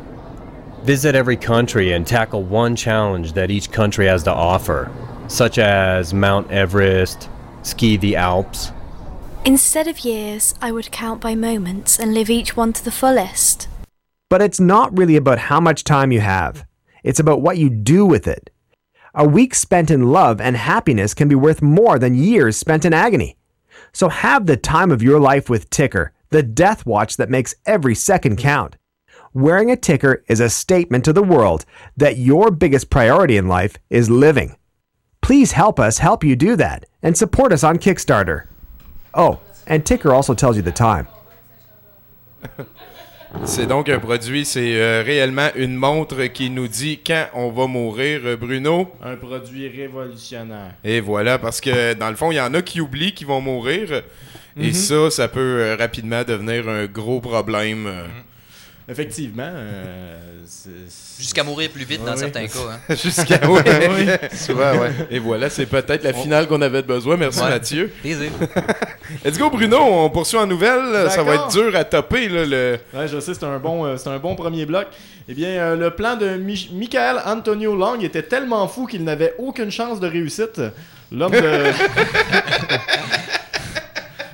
Visit every country and tackle one challenge that each country has to offer, such as Mount Everest, ski the Alps. Instead of years, I would count by moments and live each one to the fullest. But it's not really about how much time you have, it's about what you do with it. A week spent in love and happiness can be worth more than years spent in agony. So have the time of your life with Ticker, the death watch that makes every second count. Wearing a ticker is a statement to the world that your biggest priority in life is living. Please help us help you do that and support us on Kickstarter. Oh, and Ticker also tells you the time. C'est donc un produit, c'est euh, réellement une montre qui nous dit quand on va mourir, euh, Bruno. Un produit révolutionnaire. Et voilà, parce que dans le fond, il y en a qui oublient qu'ils vont mourir. Et Mhm. ça, ça peut euh, rapidement devenir un gros problème. euh. Effectivement. euh, Jusqu'à mourir plus vite dans Oui. certains cas. hein. Jusqu'à oui. Oui. Souvent, ouais. Et voilà, c'est peut-être la finale qu'on avait besoin. Merci Ouais. Mathieu. Plaisir. Let's go Bruno, on poursuit en nouvelle. Ça va être dur à topper là, le. Ouais, je sais, c'est un bon, euh, c'est un bon premier bloc. Eh bien, euh, le plan de Mi- Michael Antonio Long était tellement fou qu'il n'avait aucune chance de réussite. L'homme de.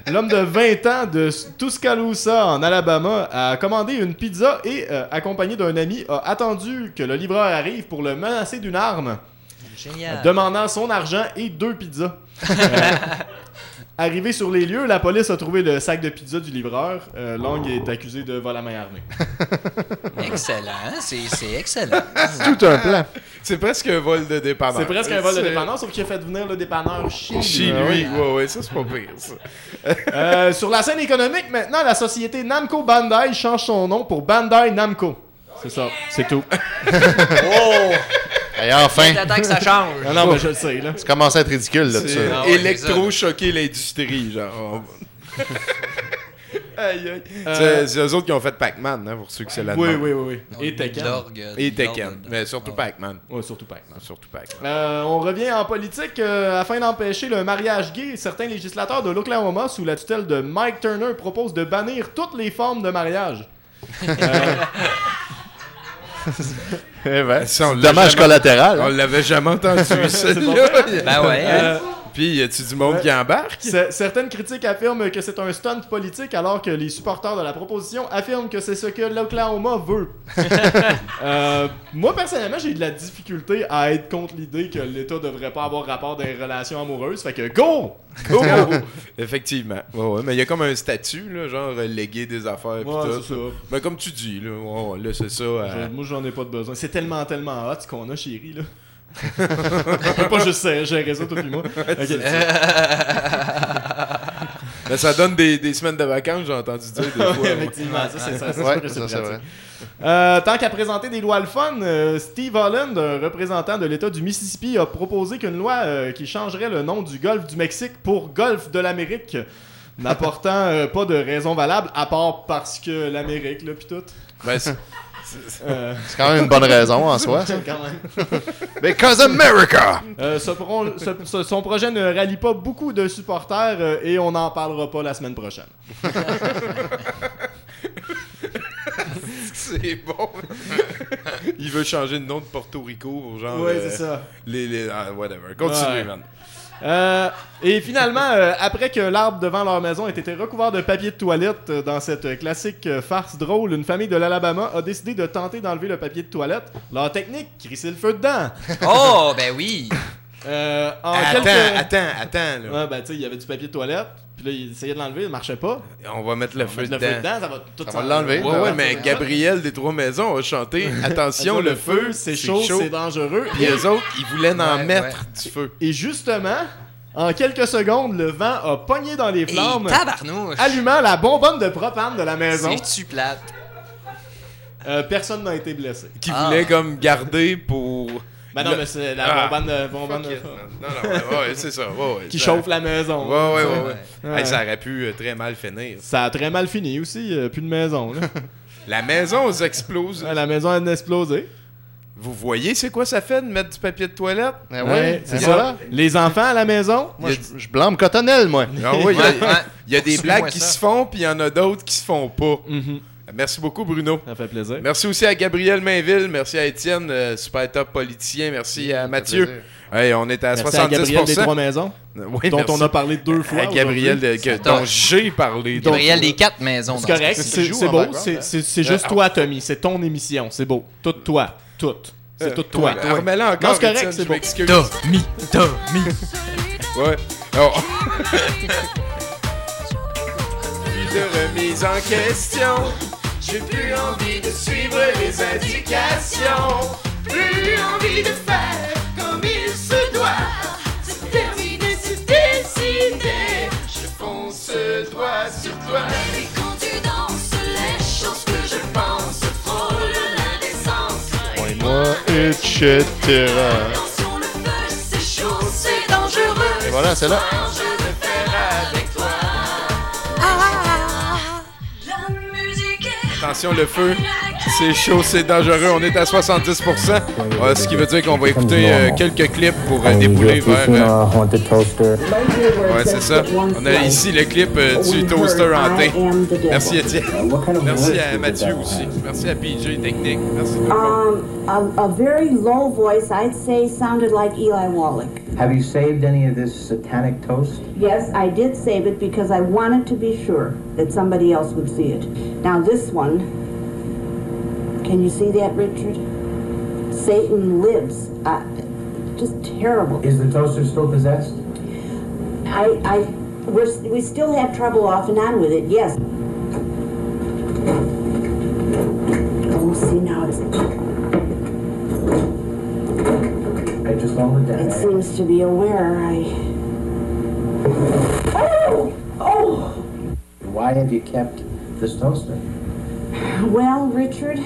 L'homme de 20 ans de Tuscaloosa en Alabama a commandé une pizza et, euh, accompagné d'un ami, a attendu que le livreur arrive pour le menacer d'une arme, Génial. demandant son argent et deux pizzas. Euh, Arrivé sur les lieux, la police a trouvé le sac de pizza du livreur. Euh, Long est accusé de vol à main armée. Excellent. hein? C'est c'est excellent. Tout un plan. C'est presque un vol de dépanneur. C'est presque un vol de dépanneur, sauf qu'il a fait venir le dépanneur chez lui. Chez Ah lui, oui. ouais, ouais, ça c'est pas pire, ça. Euh, sur la scène économique, maintenant, la société Namco Bandai change son nom pour Bandai Namco. C'est ça, c'est tout. Oh! Et enfin. T'attends que ça change. Ah non, mais je le sais, là. Ça commence à être ridicule, là, ça. Ah électro-choquer l'industrie, genre. aïe, aïe. Euh, C'est- C'est eux autres qui ont fait Pac-Man, hein, pour ceux qui la Oui, oui, oui, oui. Et Tekken. Et Tekken. Mais surtout Pac-Man. Ouais, surtout Pac-Man. Surtout Pac-Man. Euh, on revient en politique euh, afin d'empêcher le mariage gay. Certains législateurs de l'Oklahoma, sous la tutelle de Mike Turner, proposent de bannir toutes les formes de mariage. Eh ben, Ça, dommage jamais- collatéral. On l'avait jamais entendu. Ben ouais. Euh, Puis, y a-tu du monde qui embarque? Certaines critiques affirment que c'est un stunt politique, alors que les supporters de la proposition affirment que c'est ce que l'Oklahoma veut. Euh, moi, personnellement, j'ai de la difficulté à être contre l'idée que l'État devrait pas avoir rapport des relations amoureuses. Fait que go! Go! Effectivement. Ouais, ouais, mais il y a comme un statut, là, genre euh, léguer des affaires. Ouais, ça. Mais comme tu dis, là, là c'est ça. euh, Je- moi, j'en ai pas de besoin. C'est tellement, tellement hot ce qu'on a, chérie, là. On peut pas juste gérer ça, toi puis moi. Ok. Mais ça donne des, des semaines de vacances, j'ai entendu dire des fois. Oui, effectivement, ça, c'est ça, Ouais, c'est vrai. Euh, tant qu'à présenter des lois le fun, euh, Steve Holland, un représentant de l'État du Mississippi, a proposé qu'une loi euh, qui changerait le nom du golfe du Mexique pour golfe de l'Amérique, n'apportant euh, pas de raison valable, à part parce que l'Amérique, là, pis tout. Ben, c'est- Euh, C'est quand même une bonne raison en soi, ça. Quand même. Because America! Euh, ce ce- son projet ne rallie pas beaucoup de supporters euh, et on n'en parlera pas la semaine prochaine. c'est bon. Il veut changer de nom de Porto Rico pour genre. Ouais, euh, c'est ça. Les, les, ah, whatever. Continue, Ouais. man. Euh, et finalement, euh, après que l'arbre devant leur maison ait été recouvert de papier de toilette euh, dans cette classique farce drôle, une famille de l'Alabama a décidé de tenter d'enlever le papier de toilette. Leur technique, crisser le feu dedans. Oh, ben oui. Euh, en Attends, quelques- attends, attends. Là. Ouais, ben tu sais, il y avait du papier de toilette, Puis là, il essayait de l'enlever, il marchait pas. On va mettre le feu mettre dedans. le feu dedans, ça va tout Ça va l'enlever. Ouais, ouais, mais Gabriel des Trois Maisons a chanté Attention, le feu, c'est chaud, c'est dangereux. Puis eux autres, ils voulaient en Ouais, mettre du feu. Et justement, en quelques secondes, le vent a pogné dans les flammes, allumant la bonbonne de propane de la maison. C'est-tu plate? Euh, personne n'a été blessé. Qui voulait comme garder pour. Ben non, Le- mais c'est la Ah. bonbonne de. bonbonne de- it. Non, non, ouais, ouais, c'est ça. ouais, ouais, Qui ça- chauffe la maison. Ouais, ouais, ouais. ouais. Ouais. Hey, ça aurait pu euh, très mal finir. Ça a très mal fini aussi, euh, plus de maison. là. La maison explose. Ouais, la maison a explosé. Vous voyez c'est quoi ça fait de mettre du papier de toilette? Ah Ouais, c'est ça. Les enfants à la maison? Moi, je, je blâme Cotonnelle, moi. Ah ouais, il y a- Ouais, ouais. il y a des blagues qui ça. se font, puis il y en a d'autres qui se font pas. Mhm. Merci beaucoup, Bruno. Ça fait plaisir. Merci aussi à Gabriel Mainville. Merci à Étienne, euh, super top politicien. Merci à Mathieu. Hey, on est à Merci à 70%. Gabriel des Trois Maisons, Oui, dont merci. on a parlé deux fois. À Gabriel, de- que- dont j'ai parlé. Gabriel des quatre maisons. C'est correct, ce c'est beau, c'est hein. c'est- c'est juste Euh, toi, Tommy. C'est ton émission, c'est beau. Tout toi, tout. C'est Euh, tout toi. toi. Remets-la encore, Non, c'est correct, c'est beau. Tommy, Tommy. Ouais. Oh. Plus de remise en question. J'ai plus envie de suivre les indications. Plus envie de faire comme il se doit. C'est terminé, c'est décidé. Je fonce le doigt sur toi. Et quand tu danses, les choses que je pense frôlent l'indécence. Et moi, etc. Attention, le feu, c'est chaud, c'est dangereux. Et voilà, c'est là. Attention, le feu, c'est chaud, c'est dangereux. On est à 70%. Ouais, ce qui veut dire qu'on va écouter euh, quelques clips pour euh, débouler vers. euh, ouais, c'est ça. On a ici le clip euh, du toaster hanté. Merci, Étienne. Merci à Mathieu aussi. Merci à PJ Technique. Merci tout. Um, a, a very low voice, I'd say, sounded like Eli Wallach. Have you saved any of this satanic toast? Yes, I did save it because I wanted to be sure that somebody else would see it. Now, this one, can you see that, Richard? Satan lives. Uh, just terrible. Is the toaster still possessed? I, I, we're, we still have trouble off and on with it, yes. Oh, see, now it's, I just it down. it seems to be aware. I. Oh! Oh! Why have you kept this toaster? Well, Richard,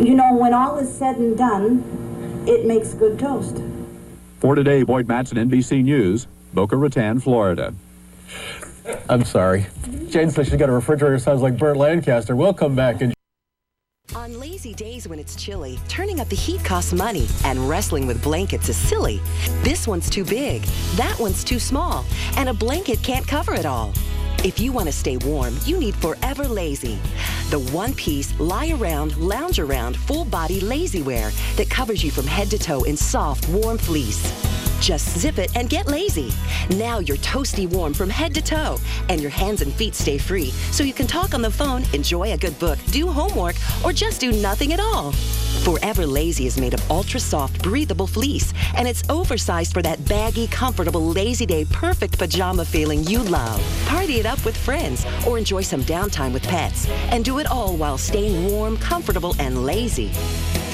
you know, when all is said and done, it makes good toast. For today, Boyd Matson, NBC News, Boca Raton, Florida. I'm sorry. Jane says she's got a refrigerator sounds like Burt Lancaster. We'll come back and On lazy days when it's chilly, turning up the heat costs money, and wrestling with blankets is silly. This one's too big, that one's too small, and a blanket can't cover it all. If you want to stay warm, you need Forever Lazy, the one piece, lie around, lounge around, full body lazy wear that covers you from head to toe in soft, warm fleece. Just zip it and get lazy. Now you're toasty warm from head to toe, and your hands and feet stay free, so you can talk on the phone, enjoy a good book, do homework, or just do nothing at all. Forever Lazy is made of ultra soft, breathable fleece, and it's oversized for that baggy, comfortable, lazy day, perfect pajama feeling you love. Party it up with friends, or enjoy some downtime with pets, and do it all while staying warm, comfortable, and lazy.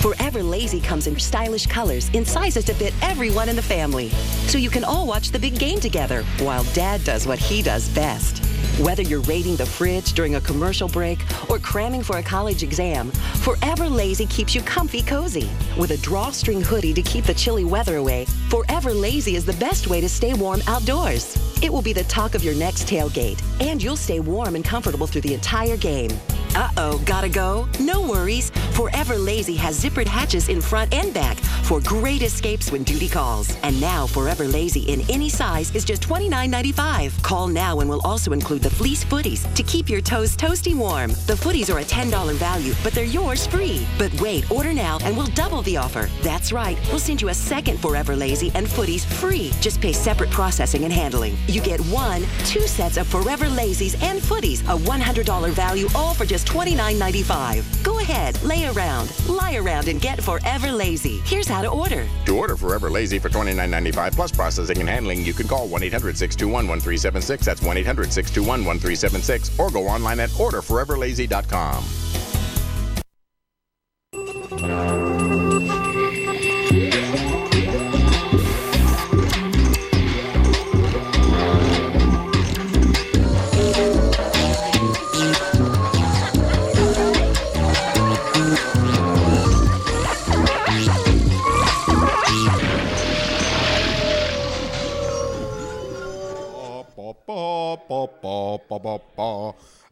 Forever Lazy comes in stylish colors in sizes to fit everyone in the family. So you can all watch the big game together while dad does what he does best. Whether you're raiding the fridge during a commercial break or cramming for a college exam, Forever Lazy keeps you comfy cozy. With a drawstring hoodie to keep the chilly weather away, Forever Lazy is the best way to stay warm outdoors. It will be the talk of your next tailgate, and you'll stay warm and comfortable through the entire game. Uh oh, gotta go? No worries. Forever Lazy has zippered hatches in front and back for great escapes when duty calls. And now, Forever Lazy in any size is just $29.95. Call now and we'll also include the fleece footies to keep your toes toasty warm. The footies are a $10 value, but they're yours free. But wait, order now and we'll double the offer. That's right, we'll send you a second Forever Lazy and footies free. Just pay separate processing and handling. You get one, two sets of Forever Lazies and footies, a $100 value, all for just $29.95. Go ahead, lay around, lie around, and get Forever Lazy. Here's how to order. To order Forever Lazy for $29.95 plus processing and handling, you can call 1 800 621 1376. That's 1 800 621 1376. Or go online at orderforeverlazy.com.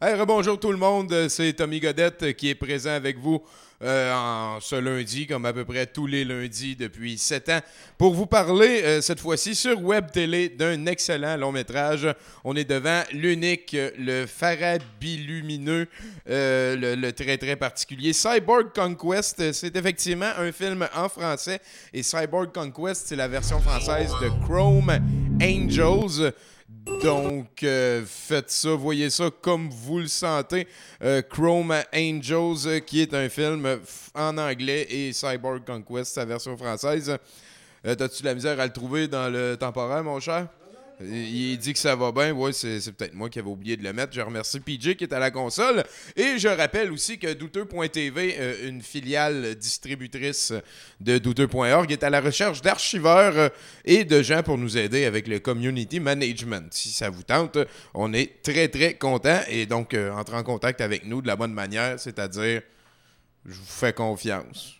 Hey, rebonjour tout le monde, c'est Tommy Godette qui est présent avec vous euh, en ce lundi, comme à peu près tous les lundis depuis 7 ans, pour vous parler euh, cette fois-ci sur Web Télé d'un excellent long métrage. On est devant l'unique, le farabilumineux, euh, le, le très très particulier Cyborg Conquest. C'est effectivement un film en français et Cyborg Conquest, c'est la version française de Chrome Angels. Donc, euh, faites ça, voyez ça comme vous le sentez. Euh, Chrome Angels, euh, qui est un film en anglais, et Cyborg Conquest, sa version française. T'as-tu la misère à le trouver dans le temporaire, mon cher? Il dit que ça va bien. Ouais, c'est peut-être moi qui avais oublié de le mettre. Je remercie PJ qui est à la console. Et je rappelle aussi que Douteux.tv, euh, une filiale distributrice de Douteux.org, est à la recherche d'archiveurs euh, et de gens pour nous aider avec le community management. Si ça vous tente, on est très très content et donc euh, entre en contact avec nous de la bonne manière, c'est-à-dire je vous fais confiance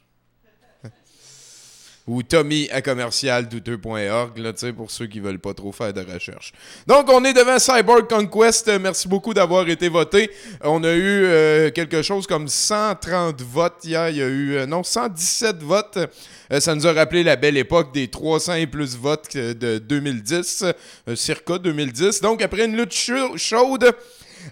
ou Tommy à commercial douteux.org, pour ceux qui veulent pas trop faire de recherche. Donc, on est devant Cyborg Conquest. Merci beaucoup d'avoir été voté. On a eu euh, quelque chose comme 130 votes hier. Il y a eu, euh, non, 117 votes. Euh, ça nous a rappelé la belle époque des 300 et plus votes de 2010, euh, circa 2010. Donc, après une lutte chau- chaude,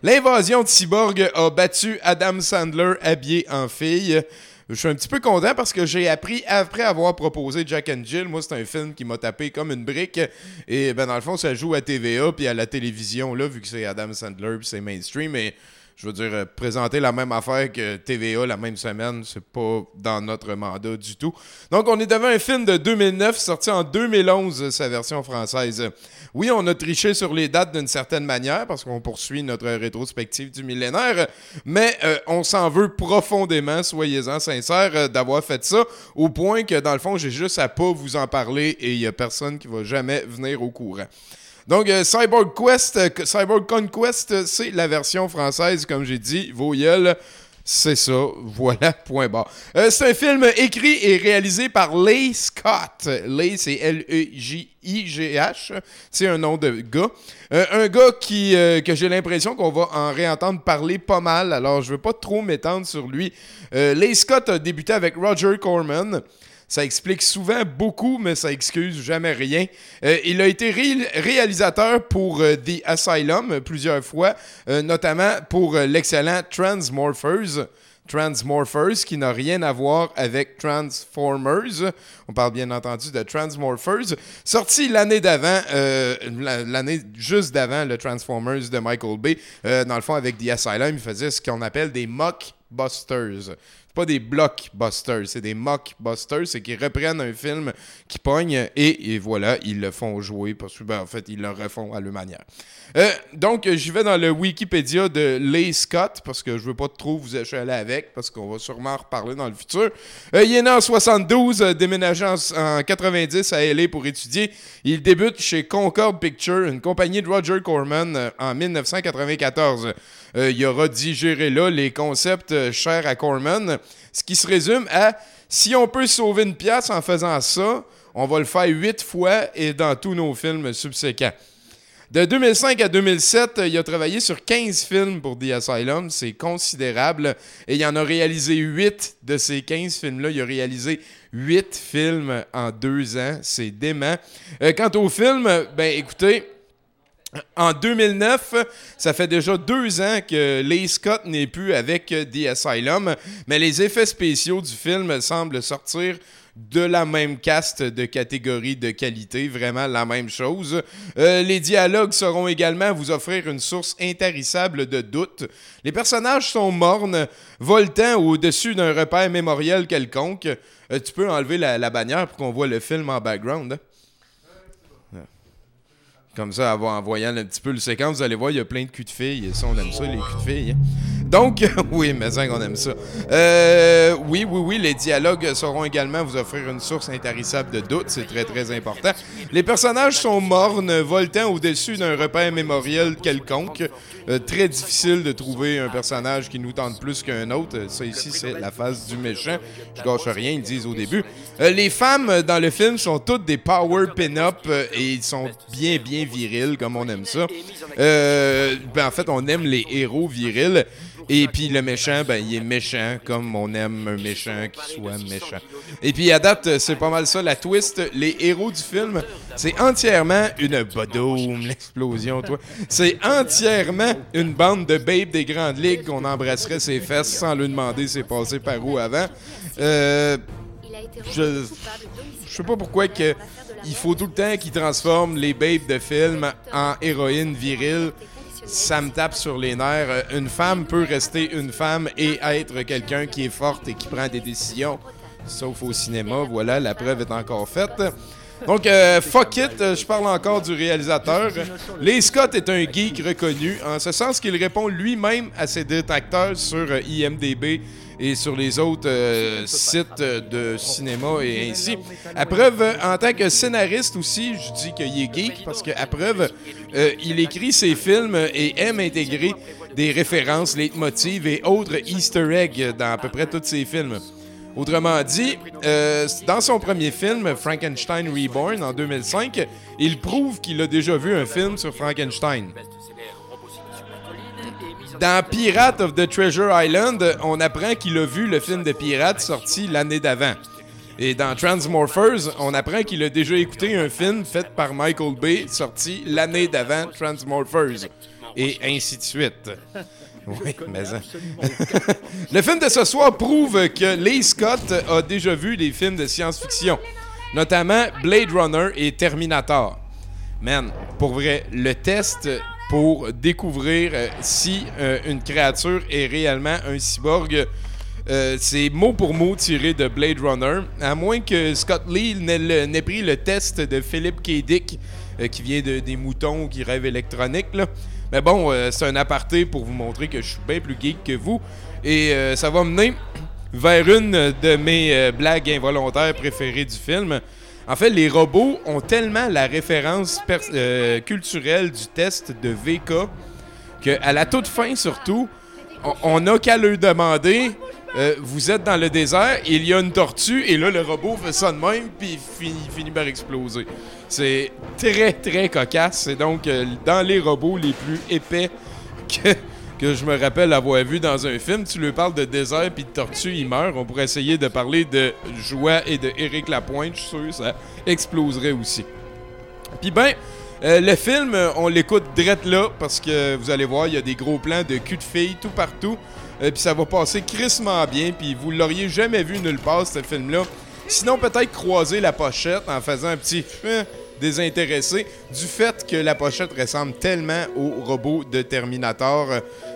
l'invasion de Cyborg a battu Adam Sandler habillé en fille. Je suis un petit peu content parce que j'ai appris après avoir proposé Jack and Jill. Moi, c'est un film qui m'a tapé comme une brique. Et ben, dans le fond, ça joue à TVA puis à la télévision, là, vu que c'est Adam Sandler puis c'est mainstream. Mais je veux dire, euh, présenter la même affaire que TVA la même semaine, c'est pas dans notre mandat du tout. Donc, on est devant un film de 2009, sorti en 2011, sa version française. Oui, on a triché sur les dates d'une certaine manière parce qu'on poursuit notre rétrospective du millénaire, mais euh, on s'en veut profondément, soyez-en sincères, euh, d'avoir fait ça, au point que dans le fond, j'ai juste à pas vous en parler et il y a personne qui va jamais venir au courant. Donc, euh, Cyborg Quest, euh, Cyborg Conquest, euh, c'est la version française, comme j'ai dit, vos. C'est ça, voilà, point barre. Euh, c'est un film écrit et réalisé par Leigh Scott. Leigh, c'est L-E-J-I-G-H. C'est un nom de gars. Un gars qui, que j'ai l'impression qu'on va en réentendre parler pas mal, alors je veux pas trop m'étendre sur lui. Leigh Scott a débuté avec Roger Corman. Ça explique souvent beaucoup, mais ça excuse jamais rien. Euh, il a été ré- réalisateur pour euh, The Asylum plusieurs fois, euh, notamment pour l'excellent Transmorphers. Transmorphers, qui n'a rien à voir avec Transformers. On parle bien entendu de Transmorphers. Sorti l'année d'avant, la- l'année juste d'avant le Transformers de Michael Bay. Dans le fond, avec The Asylum, il faisait ce qu'on appelle des mockbusters. Pas des blockbusters, c'est des mockbusters. C'est qu'ils reprennent un film qui pogne et, et voilà, ils le font jouer. Parce que, ben, en fait, ils le refont à leur manière. Euh, donc, j'y vais dans le Wikipédia de Leigh Scott parce que je veux pas trop vous échaler avec parce qu'on va sûrement en reparler dans le futur. Euh, il est né en 72, euh, déménagé en, en 90 à LA pour étudier. Il débute chez Concord Picture, une compagnie de Roger Corman, euh, en 1994. Euh, il aura digéré là les concepts euh, chers à Corman, ce qui se résume à si on peut sauver une pièce en faisant ça, on va le faire huit fois et dans tous nos films subséquents. De 2005 à 2007, il a travaillé sur 15 films pour The Asylum. C'est considérable. Et il en a réalisé 8 de ces 15 films-là. Il a réalisé 8 films en deux ans. C'est dément. Euh, quant au film, ben écoutez, En 2009, ça fait déjà deux ans que Lee Scott n'est plus avec The Asylum, mais les effets spéciaux du film semblent sortir de la même caste de catégorie de qualité, vraiment la même chose. Euh, les dialogues seront également vous offrir une source intarissable de doute. Les personnages sont mornes, voltant au-dessus d'un repère mémoriel quelconque. Euh, tu peux enlever la, la bannière pour qu'on voit le film en background. Hein? Comme ça, en voyant un petit peu le séquence, vous allez voir, il y a plein de culs de filles. Ça, on aime ça, les culs de filles. Donc, oui, mais ça qu'on aime ça. Euh, oui, oui, oui, les dialogues sauront également vous offrir une source intarissable de doute. C'est très, très important. Les personnages sont mornes, voltant au-dessus d'un repère mémoriel quelconque. Euh, très difficile de trouver un personnage qui nous tente plus qu'un autre. Ça, ici, c'est la face du méchant. Je gâche rien, ils disent au début. Euh, les femmes dans le film sont toutes des power pin-up et ils sont bien, bien virils, comme on aime ça. Ben, en fait, on aime les héros virils. Et puis le méchant, ben, il est méchant, comme on aime un méchant qui soit méchant. Et puis à date, c'est pas mal ça, la twist. Les héros du film, c'est entièrement une bodoum, l'explosion, toi. C'est entièrement une bande de babes des grandes ligues qu'on embrasserait ses fesses sans lui demander c'est passé par où avant. Euh, je, je sais pas pourquoi que il faut tout le temps qu'ils transforment les babes de film en héroïnes viriles. Ça me tape sur les nerfs. Euh, Une femme peut rester une femme et être quelqu'un qui est forte et qui prend des décisions. Sauf au cinéma, voilà, la preuve est encore faite. Donc, euh, fuck it, euh, je parle encore du réalisateur. Lee Scott est un geek reconnu, en ce sens qu'il répond lui-même à ses détracteurs sur euh, IMDB et sur les autres euh, sites euh, de cinéma et ainsi. À preuve, en tant que scénariste aussi, je dis qu'il est geek parce qu'à preuve, euh, il écrit ses films et aime intégrer des références, leitmotivs et autres easter eggs dans à peu près tous ses films. Autrement dit, euh, dans son premier film, Frankenstein Reborn, en 2005, il prouve qu'il a déjà vu un film sur Frankenstein. Dans Pirate of the Treasure Island, on apprend qu'il a vu le film de pirate sorti l'année d'avant. Et dans Transmorphers, on apprend qu'il a déjà écouté un film fait par Michael Bay sorti l'année d'avant Transmorphers. Et ainsi de suite. Oui, mais hein. Le film de ce soir prouve que Lee Scott a déjà vu des films de science-fiction, notamment Blade Runner et Terminator. Man, pour vrai, le test pour découvrir euh, si euh, une créature est réellement un cyborg, euh, c'est mot pour mot tiré de Blade Runner, à moins que Scott Lee n'ait pris le test de Philip K. Dick, qui vient de, des moutons qui rêvent électroniques. Là. Mais bon, c'est un aparté pour vous montrer que je suis bien plus geek que vous. Et ça va mener vers une de mes blagues involontaires préférées du film. En fait, les robots ont tellement la référence euh, culturelle du test de VK qu'à la toute fin, surtout, on- n'a qu'à leur demander euh, vous êtes dans le désert, il y a une tortue, et là, le robot fait ça de même, puis il finit, finit par exploser. C'est très, très cocasse. C'est donc euh, dans les robots les plus épais que, que je me rappelle avoir vu dans un film. Tu lui parles de désert puis de tortue, il meurt. On pourrait essayer de parler de Joie et de Éric Lapointe. Je suis sûr ça exploserait aussi. Puis ben, euh, le film, euh, on l'écoute direct là parce que vous allez voir, il y a des gros plans de cul de filles tout partout. Euh, puis ça va passer crissement bien. Puis vous l'auriez jamais vu nulle part, ce film-là. Sinon, peut-être croiser la pochette en faisant un petit euh, désintéressé du fait que la pochette ressemble tellement au robot de Terminator.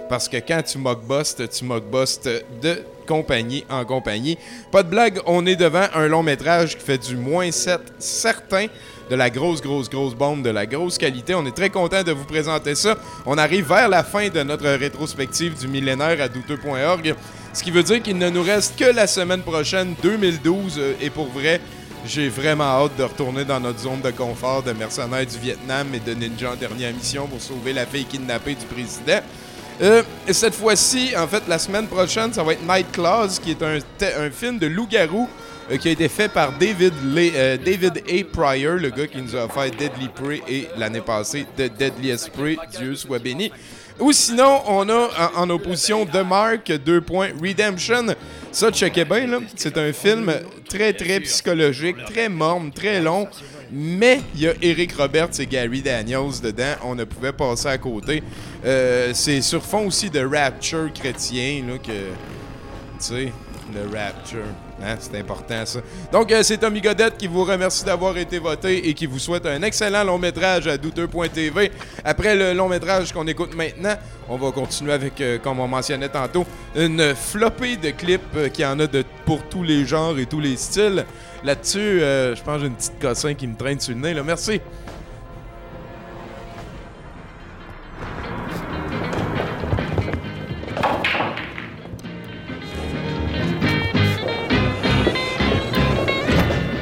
Parce que quand tu mockbustes, tu mockbustes de compagnie en compagnie. Pas de blague, on est devant un long métrage qui fait du moins 7 certain de la grosse, grosse, grosse bombe, de la grosse qualité. On est très content de vous présenter ça. On arrive vers la fin de notre rétrospective du millénaire à douteux.org. Ce qui veut dire qu'il ne nous reste que la semaine prochaine, 2012. euh, Et pour vrai, j'ai vraiment hâte de retourner dans notre zone de confort de mercenaires du Vietnam et de ninja en dernière mission pour sauver la fille kidnappée du président. Euh, et cette fois-ci, en fait, la semaine prochaine, ça va être Night Claws, qui est un, film de loup-garou euh, qui a été fait par David, euh, David A. Pryor, le gars qui nous a fait Deadly Prey et l'année passée de Deadliest Prey, Dieu soit béni. Ou sinon, on a en, opposition The Mark, 2 points, Redemption. Ça, checkez bien, là. C'est un film très, très psychologique, très morne, très long. Mais il y a Eric Roberts et Gary Daniels dedans. On ne pouvait passer à côté. Euh, c'est sur fond aussi de Rapture chrétien là, que. Tu sais, le Rapture. Hein, c'est important ça. Donc, euh, c'est Tommy Godette qui vous remercie d'avoir été voté et qui vous souhaite un excellent long métrage à douteux.tv. Après le long métrage qu'on écoute maintenant, on va continuer avec, euh, comme on mentionnait tantôt, une flopée de clips euh, qui en a de, pour tous les genres et tous les styles. Là-dessus, je pense que j'ai une petite cossin qui me traîne sur le nez. Merci.